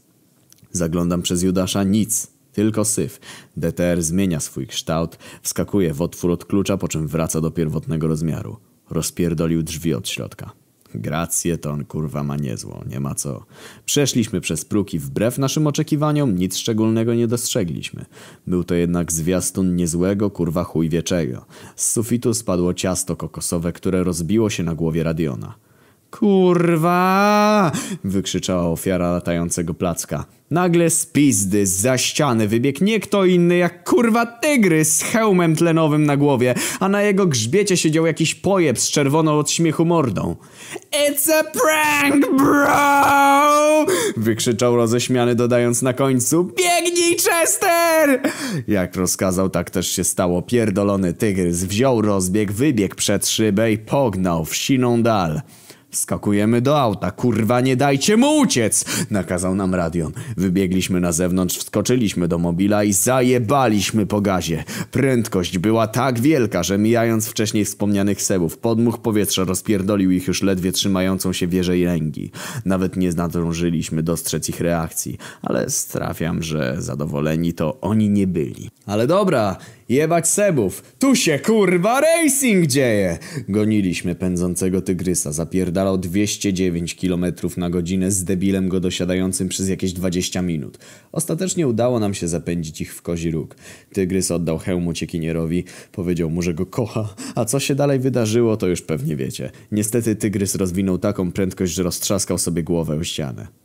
Zaglądam przez Judasza, nic. Tylko syf. DTR zmienia swój kształt, wskakuje w otwór od klucza, po czym wraca do pierwotnego rozmiaru. Rozpierdolił drzwi od środka. Grację to on kurwa ma niezłą, nie ma co. Przeszliśmy przez próg i wbrew naszym oczekiwaniom nic szczególnego nie dostrzegliśmy. Był to jednak zwiastun niezłego kurwa chujwieczego. Z sufitu spadło ciasto kokosowe, które rozbiło się na głowie Radiona. Kurwa! wykrzyczała ofiara latającego placka. Nagle z pizdy, za ściany wybiegł nie kto inny jak kurwa tygrys z hełmem tlenowym na głowie, a na jego grzbiecie siedział jakiś pojeb z czerwoną od śmiechu mordą. It's a prank, bro! Wykrzyczał roześmiany dodając na końcu Biegnij, Chester! Jak rozkazał, tak też się stało. Pierdolony tygrys wziął rozbieg, wybiegł przed szybę i pognał w siną dal. Skakujemy do auta, kurwa nie dajcie mu uciec! Nakazał nam Radion. Wybiegliśmy na zewnątrz, wskoczyliśmy do mobila i zajebaliśmy po gazie. Prędkość była tak wielka, że mijając wcześniej wspomnianych sebów, podmuch powietrza rozpierdolił ich już ledwie trzymającą się wieżę i ręgi. Nawet nie nadążyliśmy dostrzec ich reakcji, ale strafiam, że zadowoleni to oni nie byli. Ale dobra, Jebać sebów! Tu się kurwa racing dzieje! Goniliśmy pędzącego tygrysa. Zapierdalał 209 km na godzinę z debilem go dosiadającym przez jakieś 20 minut. Ostatecznie udało nam się zapędzić ich w kozi róg. Tygrys oddał hełm uciekinierowi, powiedział mu, że go kocha. A co się dalej wydarzyło, to już pewnie wiecie. Niestety tygrys rozwinął taką prędkość, że roztrzaskał sobie głowę o ścianę.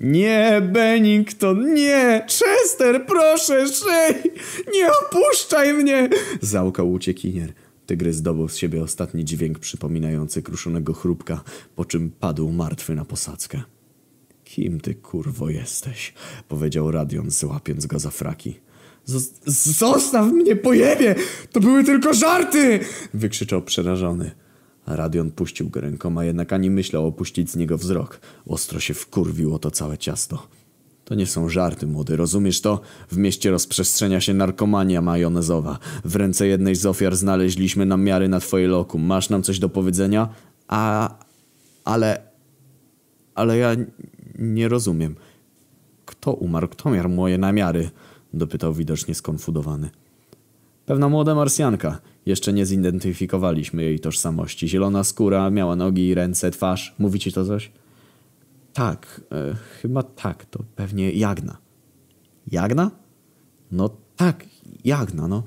Nie, Bennington, nie! Chester, proszę, szyj! Nie opuszczaj mnie! Załkał uciekinier. Tygrys zdobył z siebie ostatni dźwięk przypominający kruszonego chrupka, po czym padł martwy na posadzkę. Kim ty kurwo jesteś? Powiedział Radion, złapiąc go za fraki. Zostaw mnie, pojebie! To były tylko żarty! Wykrzyczał przerażony. Radion puścił go rękoma, jednak ani myślał opuścić z niego wzrok. Ostro się wkurwiło to całe ciasto. To nie są żarty, młody, rozumiesz to? W mieście rozprzestrzenia się narkomania majonezowa. W ręce jednej z ofiar znaleźliśmy namiary na twoje lokum. Masz nam coś do powiedzenia? A... ale... ale ja nie rozumiem. Kto umarł? Kto miał moje namiary? Dopytał widocznie skonfudowany. Pewna młoda marsjanka. Jeszcze nie zidentyfikowaliśmy jej tożsamości. Zielona skóra, miała nogi, ręce, twarz. Mówi ci to coś? Tak, e, chyba tak. To pewnie Jagna. Jagna? No tak, Jagna, no.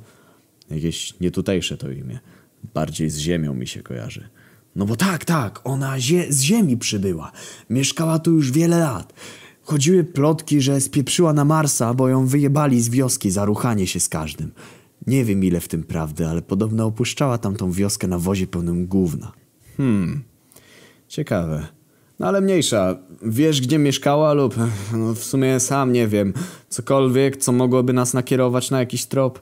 Jakieś nietutejsze to imię. Bardziej z ziemią mi się kojarzy. No bo tak, tak, ona zie z ziemi przybyła. Mieszkała tu już wiele lat. Chodziły plotki, że spieprzyła na Marsa, bo ją wyjebali z wioski za ruchanie się z każdym. Nie wiem ile w tym prawdy, ale podobno opuszczała tamtą wioskę na wozie pełnym gówna. Hmm, ciekawe. No ale mniejsza, wiesz gdzie mieszkała lub no, w sumie sam nie wiem, cokolwiek co mogłoby nas nakierować na jakiś trop?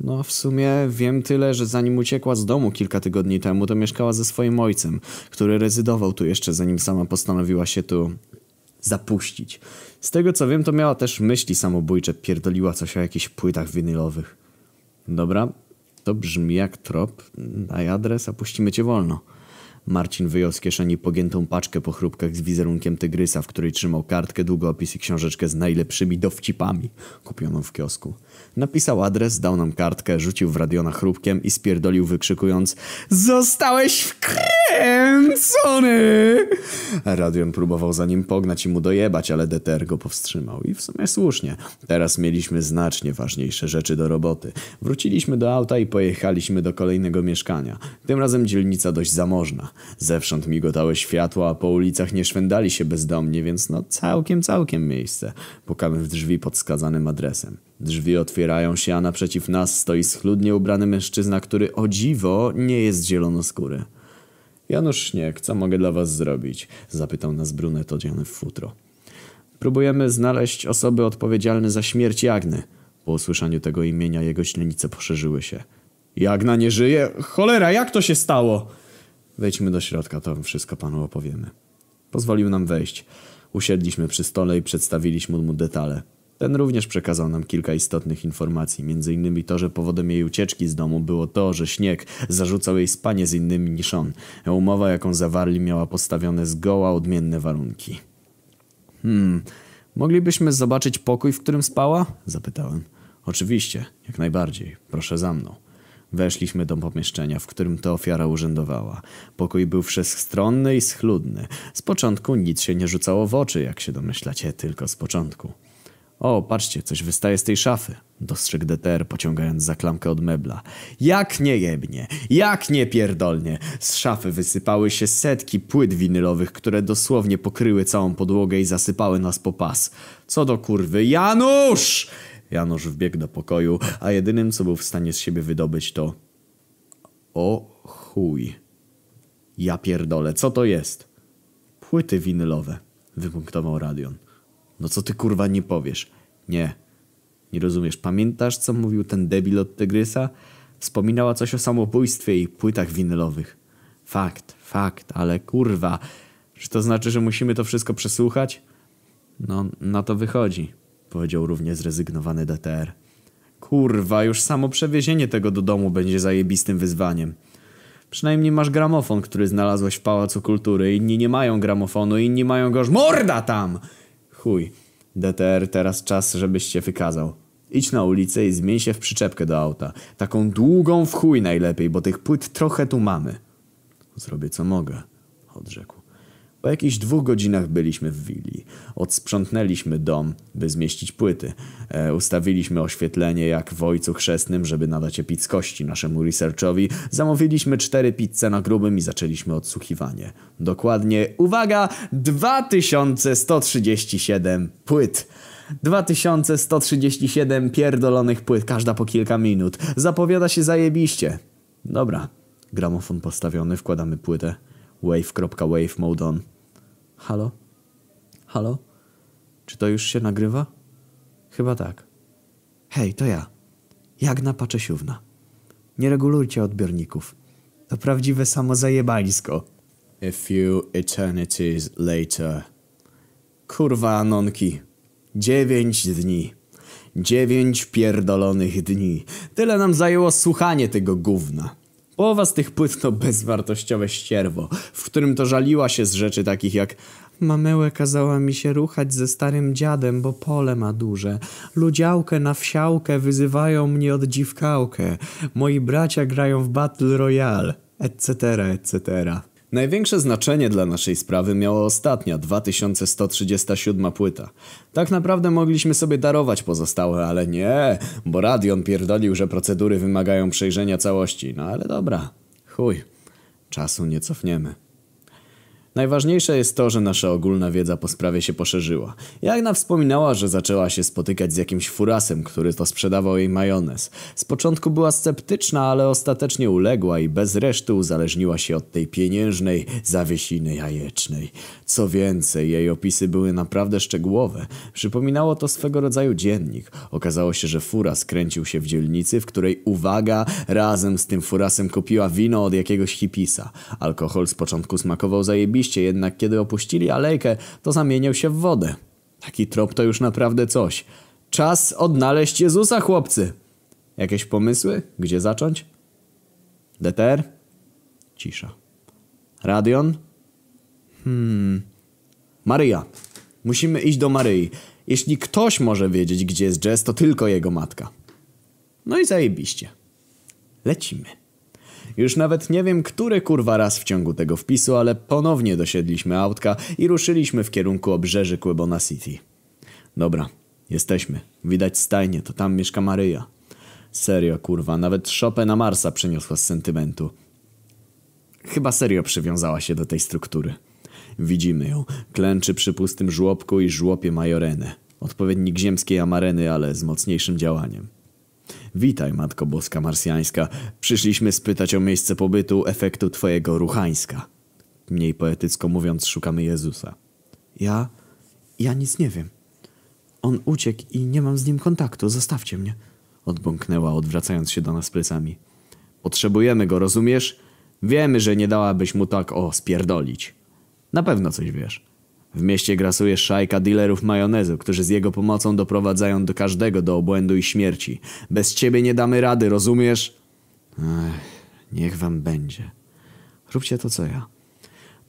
No w sumie wiem tyle, że zanim uciekła z domu kilka tygodni temu, to mieszkała ze swoim ojcem, który rezydował tu jeszcze zanim sama postanowiła się tu zapuścić. Z tego co wiem, to miała też myśli samobójcze, pierdoliła coś o jakichś płytach winylowych. Dobra, to brzmi jak trop. Daj adres, a puścimy cię wolno. Marcin wyjął z kieszeni pogiętą paczkę po chrupkach z wizerunkiem tygrysa, w której trzymał kartkę, długopis i książeczkę z najlepszymi dowcipami, kupioną w kiosku. Napisał adres, dał nam kartkę, rzucił w radiona chrupkiem i spierdolił wykrzykując Zostałeś wkręcony! Radion próbował za nim pognać i mu dojebać, ale DTR go powstrzymał. I w sumie słusznie. Teraz mieliśmy znacznie ważniejsze rzeczy do roboty. Wróciliśmy do auta i pojechaliśmy do kolejnego mieszkania. Tym razem dzielnica dość zamożna. Zewsząd migotały światła, a po ulicach nie szwendali się bezdomnie, więc no całkiem, całkiem miejsce. Pukamy w drzwi pod wskazanym adresem. Drzwi otwierają się, a naprzeciw nas stoi schludnie ubrany mężczyzna, który o dziwo nie jest zielonoskóry. Janusz Śnieg, co mogę dla was zrobić? Zapytał nas brunet odziany w futro. Próbujemy znaleźć osoby odpowiedzialne za śmierć Jagny. Po usłyszeniu tego imienia jego źrenice poszerzyły się. Jagna nie żyje? Cholera, jak to się stało? Wejdźmy do środka, to wszystko panu opowiemy. Pozwolił nam wejść. Usiedliśmy przy stole i przedstawiliśmy mu detale. Ten również przekazał nam kilka istotnych informacji, innymi to, że powodem jej ucieczki z domu było to, że śnieg zarzucał jej spanie z innymi niż on. Umowa, jaką zawarli, miała postawione zgoła odmienne warunki. Hmm, moglibyśmy zobaczyć pokój, w którym spała? Zapytałem. Oczywiście, jak najbardziej. Proszę za mną. Weszliśmy do pomieszczenia, w którym ta ofiara urzędowała. Pokój był wszechstronny i schludny. Z początku nic się nie rzucało w oczy, jak się domyślacie, tylko z początku. O, patrzcie, coś wystaje z tej szafy. Dostrzegł DTR, pociągając za klamkę od mebla. Jak nie jebnie, jak nie pierdolnie. Z szafy wysypały się setki płyt winylowych, które dosłownie pokryły całą podłogę i zasypały nas po pas. Co do kurwy, Janusz! Janusz wbiegł do pokoju, a jedynym, co był w stanie z siebie wydobyć to... O chuj. Ja pierdolę, co to jest? Płyty winylowe, wypunktował Radion. No co ty kurwa nie powiesz? Nie. Nie rozumiesz. Pamiętasz, co mówił ten debil od Tygrysa? Wspominała coś o samobójstwie i płytach winylowych. Fakt, fakt, ale kurwa. Czy to znaczy, że musimy to wszystko przesłuchać? No, na to wychodzi, powiedział równie zrezygnowany DTR. Kurwa, już samo przewiezienie tego do domu będzie zajebistym wyzwaniem. Przynajmniej masz gramofon, który znalazłeś w Pałacu Kultury. Inni nie mają gramofonu, inni mają go... Morda tam! Chuj. DTR, teraz czas, żebyś się wykazał. Idź na ulicę i zmień się w przyczepkę do auta. Taką długą w chuj najlepiej, bo tych płyt trochę tu mamy. Zrobię co mogę, odrzekł. Po jakichś dwóch godzinach byliśmy w willi. Odsprzątnęliśmy dom, by zmieścić płyty. E, ustawiliśmy oświetlenie jak w ojcu chrzestnym, żeby nadać epickości naszemu researchowi. Zamówiliśmy cztery pizze na grubym i zaczęliśmy odsłuchiwanie. Dokładnie, uwaga, 2137 płyt. 2137 pierdolonych płyt, każda po kilka minut. Zapowiada się zajebiście. Dobra, gramofon postawiony, wkładamy płytę. Wave.wave mode on. Halo? Halo? Czy to już się nagrywa? Chyba tak. Hej, to ja. Jagna Paczesiówna. Nie regulujcie odbiorników. To prawdziwe samozajebalisko. A few eternities later. Kurwa Anonki. Dziewięć dni. Dziewięć pierdolonych dni. Tyle nam zajęło słuchanie tego gówna. Połowa z tych płyt to bezwartościowe ścierwo, w którym to żaliła się z rzeczy takich jak Mamełę kazała mi się ruchać ze starym dziadem, bo pole ma duże. Ludziałkę na wsiałkę wyzywają mnie od dziwkałkę. Moi bracia grają w Battle Royale, etc., etc. Największe znaczenie dla naszej sprawy miała ostatnia, 2137 płyta. Tak naprawdę mogliśmy sobie darować pozostałe, ale nie, bo Radion pierdolił, że procedury wymagają przejrzenia całości. No ale dobra, chuj, czasu nie cofniemy. Najważniejsze jest to, że nasza ogólna wiedza po sprawie się poszerzyła. Jagna wspominała, że zaczęła się spotykać z jakimś furasem, który to sprzedawał jej majonez. Z początku była sceptyczna, ale ostatecznie uległa i bez reszty uzależniła się od tej pieniężnej zawiesiny jajecznej. Co więcej, jej opisy były naprawdę szczegółowe. Przypominało to swego rodzaju dziennik. Okazało się, że furas kręcił się w dzielnicy, w której, uwaga, razem z tym furasem kupiła wino od jakiegoś hipisa. Alkohol z początku smakował zajebiście, jednak kiedy opuścili alejkę, to zamieniał się w wodę. Taki trop to już naprawdę coś. Czas odnaleźć Jezusa, chłopcy! Jakieś pomysły? Gdzie zacząć? DTR? Cisza. Radion? Hmm. Maryja. Musimy iść do Maryi. Jeśli ktoś może wiedzieć, gdzie jest Jess, to tylko jego matka. No i zajebiście. Lecimy. Już nawet nie wiem, który kurwa raz w ciągu tego wpisu, ale ponownie dosiedliśmy autka i ruszyliśmy w kierunku obrzeży Quebona City. Dobra, jesteśmy. Widać stajnie, to tam mieszka Maryja. Serio, kurwa, nawet szopę na Marsa przeniosła z sentymentu. Chyba serio przywiązała się do tej struktury. Widzimy ją. Klęczy przy pustym żłobku i żłopie majorenę. Odpowiednik ziemskiej amareny, ale z mocniejszym działaniem. Witaj, Matko Boska Marsjańska. Przyszliśmy spytać o miejsce pobytu efektu twojego ruchańska. Mniej poetycko mówiąc, szukamy Jezusa. Ja... ja nic nie wiem. On uciekł i nie mam z nim kontaktu, zostawcie mnie. Odbąknęła, odwracając się do nas plecami. Potrzebujemy go, rozumiesz? Wiemy, że nie dałabyś mu tak o spierdolić. Na pewno coś wiesz. W mieście grasuje szajka dealerów majonezu, którzy z jego pomocą doprowadzają do każdego do obłędu i śmierci. Bez ciebie nie damy rady, rozumiesz? Ech, niech wam będzie. Róbcie to co ja.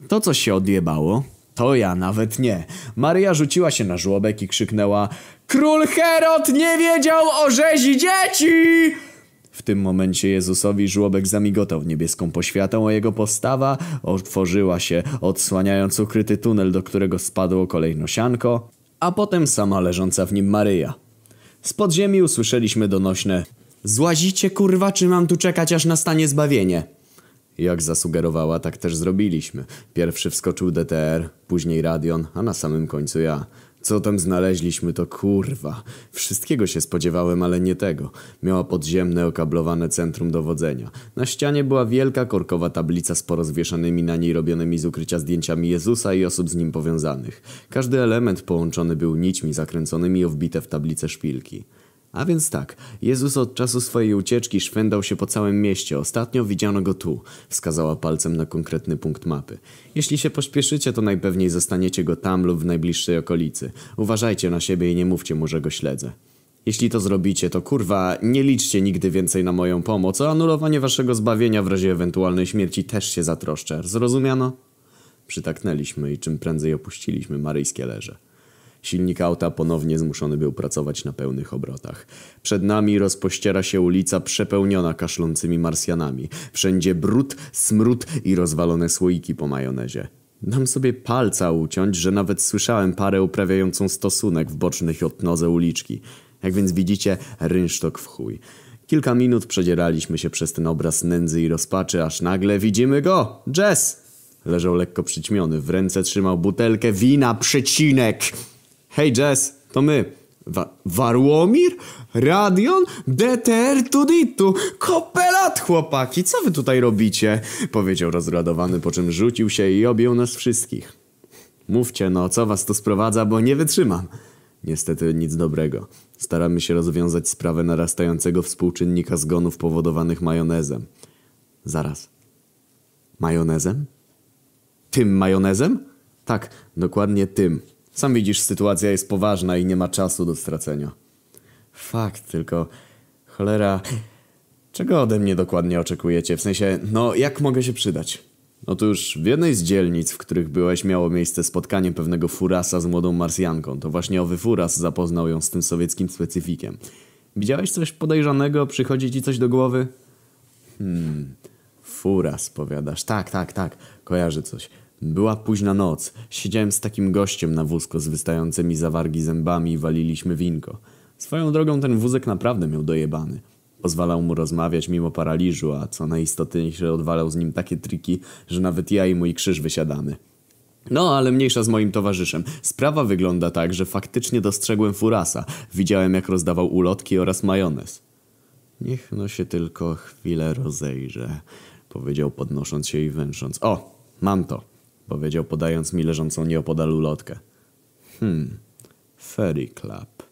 To coś się odjebało. To ja nawet nie. Maryja rzuciła się na żłobek i krzyknęła Król Herod nie wiedział o rzezi dzieci! W tym momencie Jezusowi żłobek zamigotał niebieską poświatą, a jego postawa otworzyła się, odsłaniając ukryty tunel, do którego spadło kolejno sianko, a potem sama leżąca w nim Maryja. Z podziemi usłyszeliśmy donośne Złazicie kurwa, czy mam tu czekać aż nastanie zbawienie? Jak zasugerowała, tak też zrobiliśmy. Pierwszy wskoczył DTR, później Radion, a na samym końcu ja. Co tam znaleźliśmy to kurwa. Wszystkiego się spodziewałem, ale nie tego. Miała podziemne, okablowane centrum dowodzenia. Na ścianie była wielka korkowa tablica z porozwieszanymi na niej robionymi z ukrycia zdjęciami Jezusa i osób z nim powiązanych. Każdy element połączony był nićmi zakręconymi i wbite w tablicę szpilki. A więc tak, Jezus od czasu swojej ucieczki szwendał się po całym mieście. Ostatnio widziano go tu, wskazała palcem na konkretny punkt mapy. Jeśli się pośpieszycie, to najpewniej zastaniecie go tam lub w najbliższej okolicy. Uważajcie na siebie i nie mówcie mu, że go śledzę. Jeśli to zrobicie, to kurwa, nie liczcie nigdy więcej na moją pomoc, a anulowanie waszego zbawienia w razie ewentualnej śmierci też się zatroszczę. Zrozumiano? Przytaknęliśmy i czym prędzej opuściliśmy maryjskie leże. Silnik auta ponownie zmuszony był pracować na pełnych obrotach. Przed nami rozpościera się ulica przepełniona kaszlącymi marsjanami. Wszędzie brud, smród i rozwalone słoiki po majonezie. Dam sobie palca uciąć, że nawet słyszałem parę uprawiającą stosunek w bocznych odnoze uliczki. Jak więc widzicie, rynsztok w chuj. Kilka minut przedzieraliśmy się przez ten obraz nędzy i rozpaczy, aż nagle widzimy go! Jess! Leżał lekko przyćmiony, w ręce trzymał butelkę wina, przecinek! Hej Jess, to my. Wa Warłomir? Radion? DTR Tuditu? Kopelat, chłopaki, co wy tutaj robicie? Powiedział rozradowany, po czym rzucił się i objął nas wszystkich. Mówcie no, co was tu sprowadza, bo nie wytrzymam. Niestety nic dobrego. Staramy się rozwiązać sprawę narastającego współczynnika zgonów powodowanych majonezem. Zaraz. Majonezem? Tym majonezem? Tak, dokładnie tym. Sam widzisz, sytuacja jest poważna i nie ma czasu do stracenia. Fakt, tylko cholera. Czego ode mnie dokładnie oczekujecie? W sensie, no jak mogę się przydać? Otóż w jednej z dzielnic, w których byłeś, miało miejsce spotkanie pewnego Furasa z młodą Marsjanką. To właśnie owy Furas zapoznał ją z tym sowieckim specyfikiem. Widziałeś coś podejrzanego? Przychodzi ci coś do głowy? Hmm, Furas, powiadasz. Tak, tak, tak, kojarzy coś. Była późna noc. Siedziałem z takim gościem na wózku z wystającymi za wargi zębami i waliliśmy winko. Swoją drogą ten wózek naprawdę miał dojebany. Pozwalał mu rozmawiać mimo paraliżu, a co najistotniejsze odwalał z nim takie triki, że nawet ja i mój krzyż wysiadamy. No, ale mniejsza z moim towarzyszem. Sprawa wygląda tak, że faktycznie dostrzegłem Furasa. Widziałem jak rozdawał ulotki oraz majonez. Niech no się tylko chwilę rozejrzę, powiedział podnosząc się i węsząc. O, mam to powiedział podając mi leżącą nieopodal ulotkę. Hmm, Ferry Club.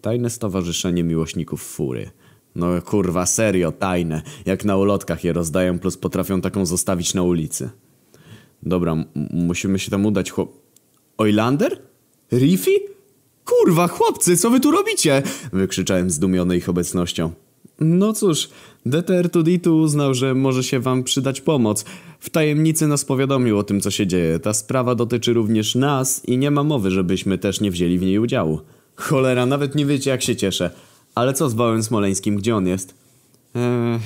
Tajne stowarzyszenie miłośników fury. No kurwa, serio, tajne. Jak na ulotkach je rozdają, plus potrafią taką zostawić na ulicy. Dobra, musimy się tam udać, chłop... Oilander? Riffy? Kurwa, chłopcy, co wy tu robicie? Wykrzyczałem zdumiony ich obecnością. No cóż, DTR Tuditu uznał, że może się wam przydać pomoc. W tajemnicy nas powiadomił o tym, co się dzieje. Ta sprawa dotyczy również nas i nie ma mowy, żebyśmy też nie wzięli w niej udziału. Cholera, nawet nie wiecie, jak się cieszę. Ale co z Wałem Smoleńskim? Gdzie on jest? Eee,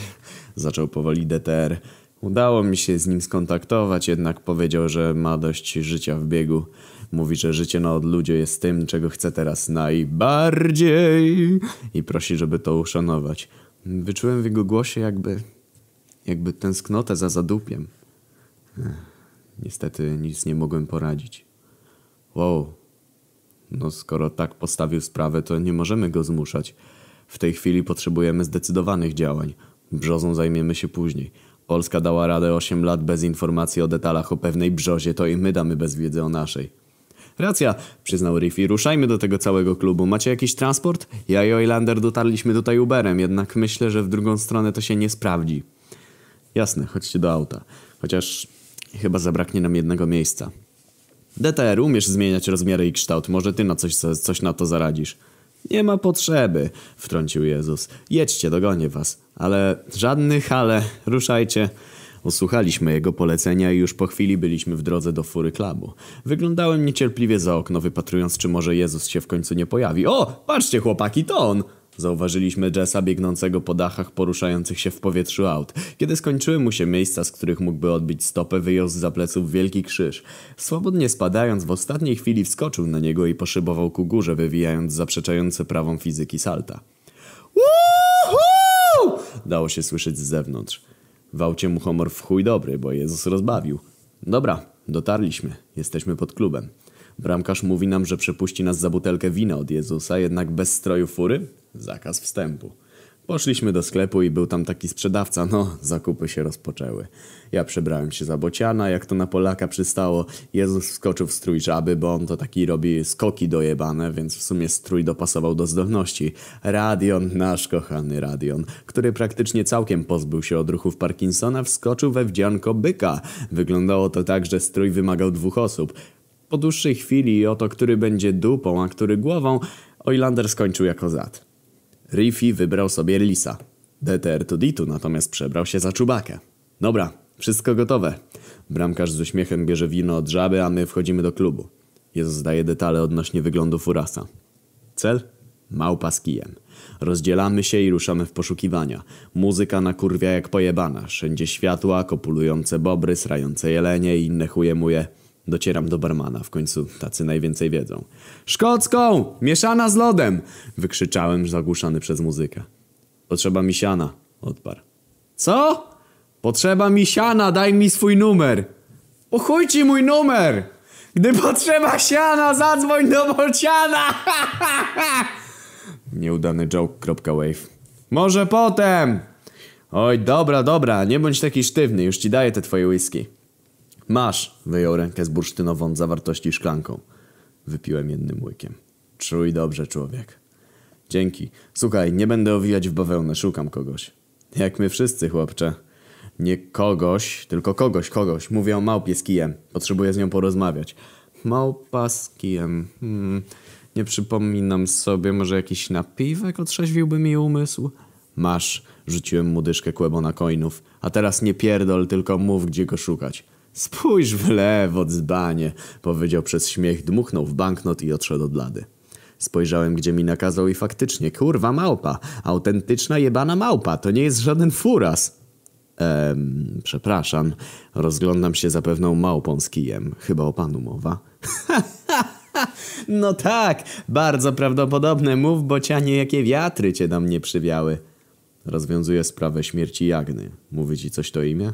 zaczął powoli DTR. Udało mi się z nim skontaktować, jednak powiedział, że ma dość życia w biegu. Mówi, że życie na odludzie jest tym, czego chce teraz najbardziej i prosi, żeby to uszanować. Wyczułem w jego głosie jakby... jakby tęsknotę za zadupiem. Niestety nic nie mogłem poradzić. Wow. No skoro tak postawił sprawę, to nie możemy go zmuszać. W tej chwili potrzebujemy zdecydowanych działań. Brzozą zajmiemy się później. Polska dała radę 8 lat bez informacji o detalach o pewnej brzozie, to i my damy bez wiedzy o naszej. Racja, przyznał Riffy. Ruszajmy do tego całego klubu. Macie jakiś transport? Ja i Oilander dotarliśmy tutaj Uberem, jednak myślę, że w drugą stronę to się nie sprawdzi. Jasne, chodźcie do auta. Chociaż chyba zabraknie nam jednego miejsca. DTR, umiesz zmieniać rozmiary i kształt, może ty na coś, coś na to zaradzisz. Nie ma potrzeby, wtrącił Jezus. Jedźcie, dogonię was. Ale żadnych ale, ruszajcie. Usłuchaliśmy jego polecenia i już po chwili byliśmy w drodze do fury klubu. Wyglądałem niecierpliwie za okno, wypatrując, czy może Jezus się w końcu nie pojawi. O, patrzcie chłopaki, to on! Zauważyliśmy Jessa biegnącego po dachach poruszających się w powietrzu aut. Kiedy skończyły mu się miejsca, z których mógłby odbić stopę, wyjął z pleców wielki krzyż. Swobodnie spadając, w ostatniej chwili wskoczył na niego i poszybował ku górze, wywijając zaprzeczające prawom fizyki salta. Woohoo! Dało się słyszeć z zewnątrz. W aucie mu humor w chuj dobry, bo Jezus rozbawił. Dobra, dotarliśmy. Jesteśmy pod klubem. Bramkarz mówi nam, że przepuści nas za butelkę wina od Jezusa, jednak bez stroju fury zakaz wstępu. Poszliśmy do sklepu i był tam taki sprzedawca, no, zakupy się rozpoczęły. Ja przebrałem się za bociana, jak to na Polaka przystało. Jezus wskoczył w strój żaby, bo on to taki robi skoki dojebane, więc w sumie strój dopasował do zdolności. Radion, nasz kochany Radion, który praktycznie całkiem pozbył się odruchów Parkinsona, wskoczył we wdzianko byka. Wyglądało to tak, że strój wymagał dwóch osób. Po dłuższej chwili o to, który będzie dupą, a który głową, Oilander skończył jako zad. Riffy wybrał sobie Lisa. DTR-2D2 natomiast przebrał się za czubakę. Dobra, wszystko gotowe. Bramkarz z uśmiechem bierze wino od żaby, a my wchodzimy do klubu. Jezus daje detale odnośnie wyglądu Furasa. Cel? Małpa z kijem. Rozdzielamy się i ruszamy w poszukiwania. Muzyka na kurwia jak pojebana. Wszędzie światła, kopulujące bobry, srające jelenie i inne chujemuje. Docieram do barmana, w końcu tacy najwięcej wiedzą. Szkocką! Mieszana z lodem! Wykrzyczałem, zagłuszany przez muzykę. Potrzeba mi siana, odparł. Co? Potrzeba mi siana, daj mi swój numer. Po chuj ci mój numer! Gdy potrzeba siana, zadzwoń do bociana! Nieudany joke.wave. Może potem! Oj, dobra, dobra, nie bądź taki sztywny, już ci daję te twoje whisky. Masz, wyjął rękę z bursztynową zawartości szklanką. Wypiłem jednym łykiem. Czuj dobrze, człowiek. Dzięki. Słuchaj, nie będę owijać w bawełnę, szukam kogoś. Jak my wszyscy, chłopcze. Nie kogoś, tylko kogoś, kogoś. Mówię o małpie z kijem. Potrzebuję z nią porozmawiać. Małpa z kijem. Hmm. Nie przypominam sobie, może jakiś napiwek otrzeźwiłby mi umysł? Masz, rzuciłem mu dyszkę kłebona coinów. A teraz nie pierdol, tylko mów, gdzie go szukać. Spójrz w lewo, dzbanie, powiedział przez śmiech, dmuchnął w banknot i odszedł od lady. Spojrzałem, gdzie mi nakazał i faktycznie, kurwa małpa, autentyczna jebana małpa, to nie jest żaden furas. Ehm, przepraszam, rozglądam się za pewną małpą z kijem, chyba o panu mowa. no tak, bardzo prawdopodobne, mów bocianie, jakie wiatry cię do mnie przywiały. Rozwiązuję sprawę śmierci Jagny. Mówi ci coś to imię?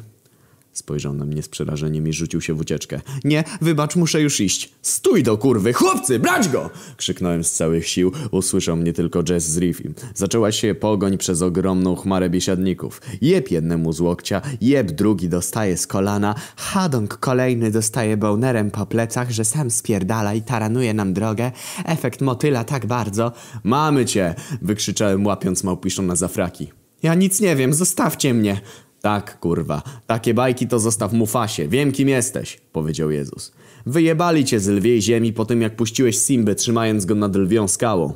Spojrzał na mnie z przerażeniem i rzucił się w ucieczkę. Nie, wybacz, muszę już iść. Stój do kurwy, chłopcy, brać go! Krzyknąłem z całych sił. Usłyszał mnie tylko Jess z Riffim. Zaczęła się pogoń przez ogromną chmarę biesiadników. Jeb jednemu z łokcia, jeb drugi dostaje z kolana, Hadong kolejny dostaje bonerem po plecach, że sam spierdala i taranuje nam drogę. Efekt motyla tak bardzo. Mamy cię! Wykrzyczałem łapiąc małpiszą na zafraki. Ja nic nie wiem, zostawcie mnie! Tak, kurwa. Takie bajki to zostaw Mufasie. Wiem, kim jesteś, powiedział Jezus. Wyjebali cię z lwiej ziemi po tym, jak puściłeś Simbę, trzymając go nad lwią skałą.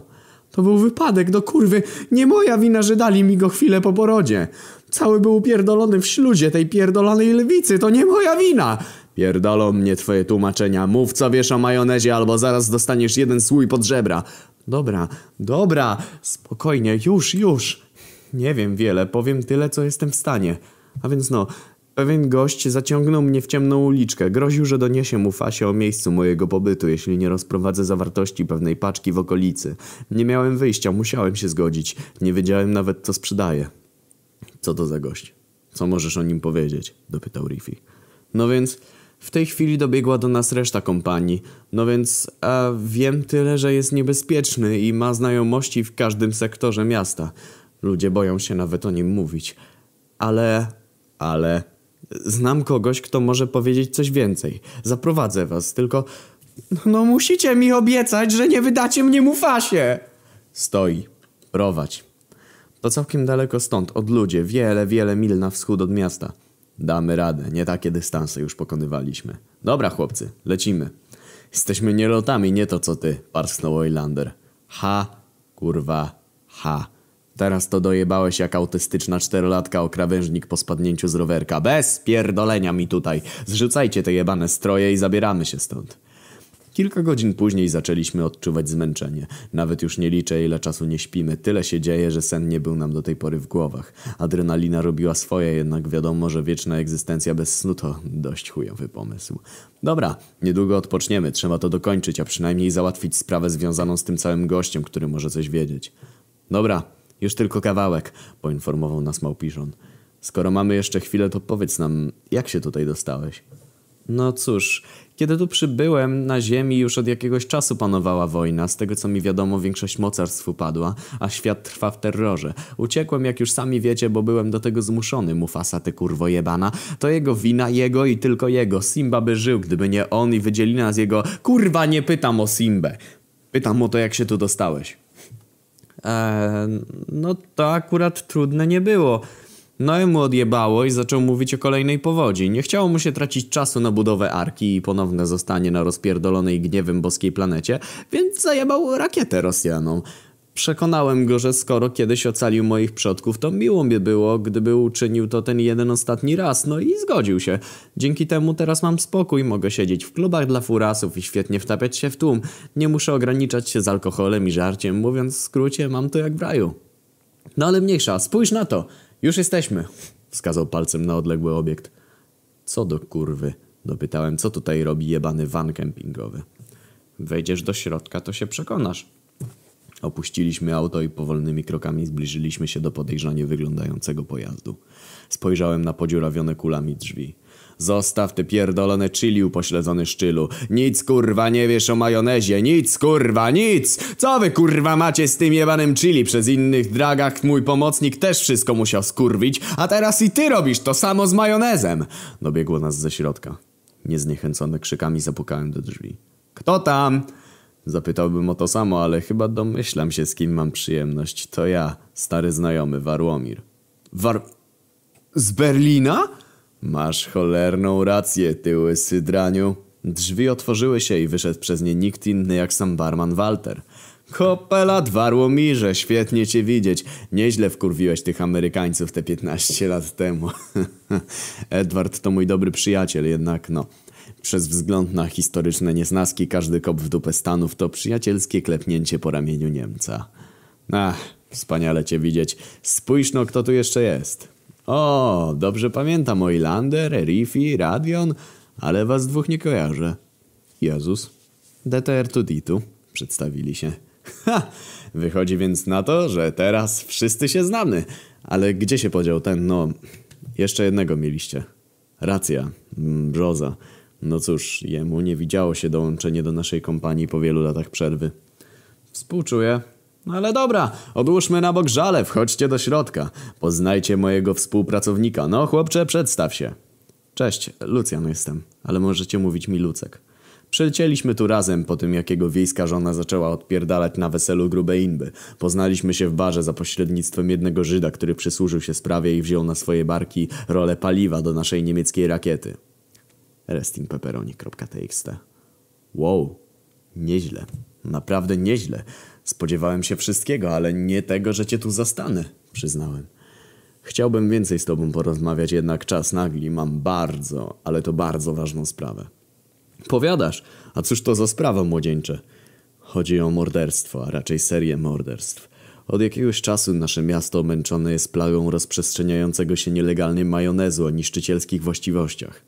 To był wypadek, do kurwy. Nie moja wina, że dali mi go chwilę po porodzie. Cały był upierdolony w śluzie tej pierdolonej lwicy. To nie moja wina. Pierdolą mnie twoje tłumaczenia. Mów, co wiesz o majonezie, albo zaraz dostaniesz jeden słój pod żebra. Dobra, dobra, spokojnie, już, już. Nie wiem wiele, powiem tyle, co jestem w stanie. A więc no, pewien gość zaciągnął mnie w ciemną uliczkę. Groził, że doniesie mu Fasie o miejscu mojego pobytu, jeśli nie rozprowadzę zawartości pewnej paczki w okolicy. Nie miałem wyjścia, musiałem się zgodzić. Nie wiedziałem nawet, co sprzedaje. Co to za gość? Co możesz o nim powiedzieć? Dopytał Riffy. No więc... W tej chwili dobiegła do nas reszta kompanii, no więc a wiem tyle, że jest niebezpieczny i ma znajomości w każdym sektorze miasta. Ludzie boją się nawet o nim mówić. Ale ale znam kogoś, kto może powiedzieć coś więcej. Zaprowadzę was, tylko... No musicie mi obiecać, że nie wydacie mnie Mufasie! Stoi. Prowadź. To całkiem daleko stąd, od ludzie, wiele, wiele mil na wschód od miasta. Damy radę, nie takie dystanse już pokonywaliśmy. Dobra chłopcy, lecimy. Jesteśmy nielotami, nie to co ty, parsknął Oilander. Ha, kurwa, ha. Teraz to dojebałeś jak autystyczna czterolatka o krawężnik po spadnięciu z rowerka. Bez pierdolenia mi tutaj. Zrzucajcie te jebane stroje i zabieramy się stąd. Kilka godzin później zaczęliśmy odczuwać zmęczenie. Nawet już nie liczę, ile czasu nie śpimy. Tyle się dzieje, że sen nie był nam do tej pory w głowach. Adrenalina robiła swoje, jednak wiadomo, że wieczna egzystencja bez snu to dość chujowy pomysł. Dobra, niedługo odpoczniemy. Trzeba to dokończyć, a przynajmniej załatwić sprawę związaną z tym całym gościem, który może coś wiedzieć. Dobra, już tylko kawałek, poinformował nas Małpiszon. Skoro mamy jeszcze chwilę, to powiedz nam, jak się tutaj dostałeś? No cóż, kiedy tu przybyłem, na ziemi już od jakiegoś czasu panowała wojna. Z tego co mi wiadomo, większość mocarstw upadła, a świat trwa w terrorze. Uciekłem, jak już sami wiecie, bo byłem do tego zmuszony. Mufasa, ty kurwo jebana. To jego wina, jego i tylko jego. Simba by żył, gdyby nie on i wydzielina z jego... Kurwa, nie pytam o Simbę. Pytam o to, jak się tu dostałeś. Eee, no to akurat trudne nie było. Noemu odjebało i zaczął mówić o kolejnej powodzi. Nie chciało mu się tracić czasu na budowę arki i ponowne zostanie na rozpierdolonej gniewem boskiej planecie, więc zajebał rakietę Rosjanom. Przekonałem go, że skoro kiedyś ocalił moich przodków, to miło mi było, gdyby uczynił to ten jeden ostatni raz, no i zgodził się. Dzięki temu teraz mam spokój, mogę siedzieć w klubach dla furasów i świetnie wtapiać się w tłum. Nie muszę ograniczać się z alkoholem i żarciem, mówiąc w skrócie, mam to jak w raju. No ale mniejsza, spójrz na to! Już jesteśmy! Wskazał palcem na odległy obiekt. Co do kurwy? Dopytałem, co tutaj robi jebany van kempingowy. Wejdziesz do środka, to się przekonasz. Opuściliśmy auto i powolnymi krokami zbliżyliśmy się do podejrzanie wyglądającego pojazdu. Spojrzałem na podziurawione kulami drzwi. Zostaw te pierdolone chili upośledzony szczylu. Nic kurwa nie wiesz o majonezie, nic kurwa, nic! Co wy kurwa macie z tym jebanym chili? Przez innych dragach mój pomocnik też wszystko musiał skurwić, a teraz i ty robisz to samo z majonezem! Dobiegło nas ze środka. Niezniechęcony krzykami zapukałem do drzwi. Kto tam? Zapytałbym o to samo, ale chyba domyślam się, z kim mam przyjemność. To ja, stary znajomy, Warłomir. War... Z Berlina? Masz cholerną rację, ty łysy draniu. Drzwi otworzyły się i wyszedł przez nie nikt inny jak sam barman Walter. Kopelat Warłomirze, świetnie cię widzieć. Nieźle wkurwiłeś tych Amerykańców te 15 lat temu. Edward to mój dobry przyjaciel, jednak no... Przez wzgląd na historyczne niesnaski każdy kop w dupę Stanów to przyjacielskie klepnięcie po ramieniu Niemca. Ach, wspaniale cię widzieć. Spójrz no, kto tu jeszcze jest. O, dobrze pamiętam Oilander, Rifi, Radion, ale was dwóch nie kojarzę. Jezus. DTR Tuditu, przedstawili się. Ha! Wychodzi więc na to, że teraz wszyscy się znamy. Ale gdzie się podział ten, no... Jeszcze jednego mieliście. Racja. Brzoza. No cóż, jemu nie widziało się dołączenie do naszej kompanii po wielu latach przerwy. Współczuję. No ale dobra, odłóżmy na bok żale, wchodźcie do środka. Poznajcie mojego współpracownika. No chłopcze, przedstaw się. Cześć, Lucjan jestem, ale możecie mówić mi Lucek. Przylecieliśmy tu razem po tym, jak jego wiejska żona zaczęła odpierdalać na weselu grube inby. Poznaliśmy się w barze za pośrednictwem jednego Żyda, który przysłużył się sprawie i wziął na swoje barki rolę paliwa do naszej niemieckiej rakiety restinpepperoni.txt Wow, nieźle. Naprawdę nieźle. Spodziewałem się wszystkiego, ale nie tego, że cię tu zastanę, przyznałem. Chciałbym więcej z tobą porozmawiać, jednak czas nagli. Mam bardzo, ale to bardzo ważną sprawę. Powiadasz, a cóż to za sprawa, młodzieńcze? Chodzi o morderstwo, a raczej serię morderstw. Od jakiegoś czasu nasze miasto męczone jest plagą rozprzestrzeniającego się nielegalnie majonezu o niszczycielskich właściwościach.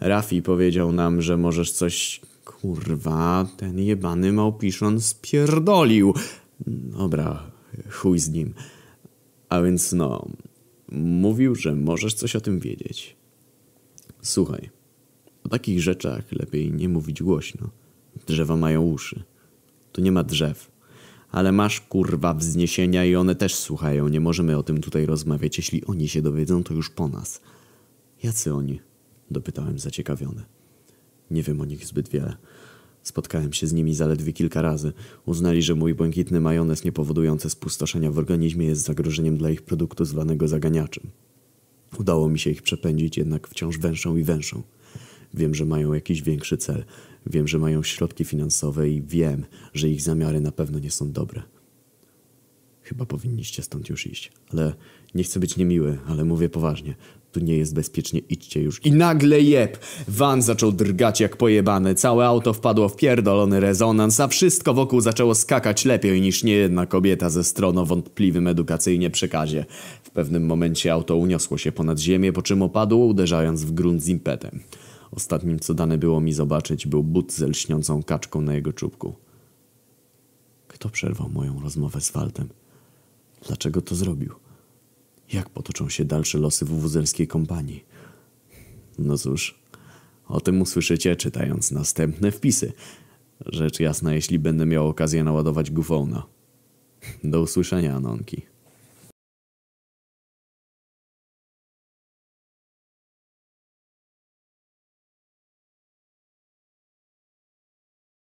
Rafi powiedział nam, że możesz coś... Kurwa, ten jebany małpiszon spierdolił. Dobra, chuj z nim. A więc no, mówił, że możesz coś o tym wiedzieć. Słuchaj, o takich rzeczach lepiej nie mówić głośno. Drzewa mają uszy. Tu nie ma drzew. Ale masz kurwa wzniesienia i one też słuchają. Nie możemy o tym tutaj rozmawiać. Jeśli oni się dowiedzą, to już po nas. Jacy oni? Dopytałem zaciekawiony. Nie wiem o nich zbyt wiele. Spotkałem się z nimi zaledwie kilka razy. Uznali, że mój błękitny majonez niepowodujący spustoszenia w organizmie jest zagrożeniem dla ich produktu zwanego zaganiaczem. Udało mi się ich przepędzić, jednak wciąż węszą i węszą. Wiem, że mają jakiś większy cel. Wiem, że mają środki finansowe i wiem, że ich zamiary na pewno nie są dobre. Chyba powinniście stąd już iść. Ale nie chcę być niemiły, ale mówię poważnie. Tu nie jest bezpiecznie, idźcie już. I nagle jeb! Van zaczął drgać jak pojebane. Całe auto wpadło w pierdolony rezonans, a wszystko wokół zaczęło skakać lepiej niż niejedna kobieta ze stron o wątpliwym edukacyjnie przekazie. W pewnym momencie auto uniosło się ponad ziemię, po czym opadło, uderzając w grunt z impetem. Ostatnim, co dane było mi zobaczyć, był but ze lśniącą kaczką na jego czubku. Kto przerwał moją rozmowę z Waldem? Dlaczego to zrobił? Jak potoczą się dalsze losy wuwuzelskiej kompanii? No cóż, o tym usłyszycie czytając następne wpisy. Rzecz jasna, jeśli będę miał okazję naładować gufona. Do usłyszenia, Anonki.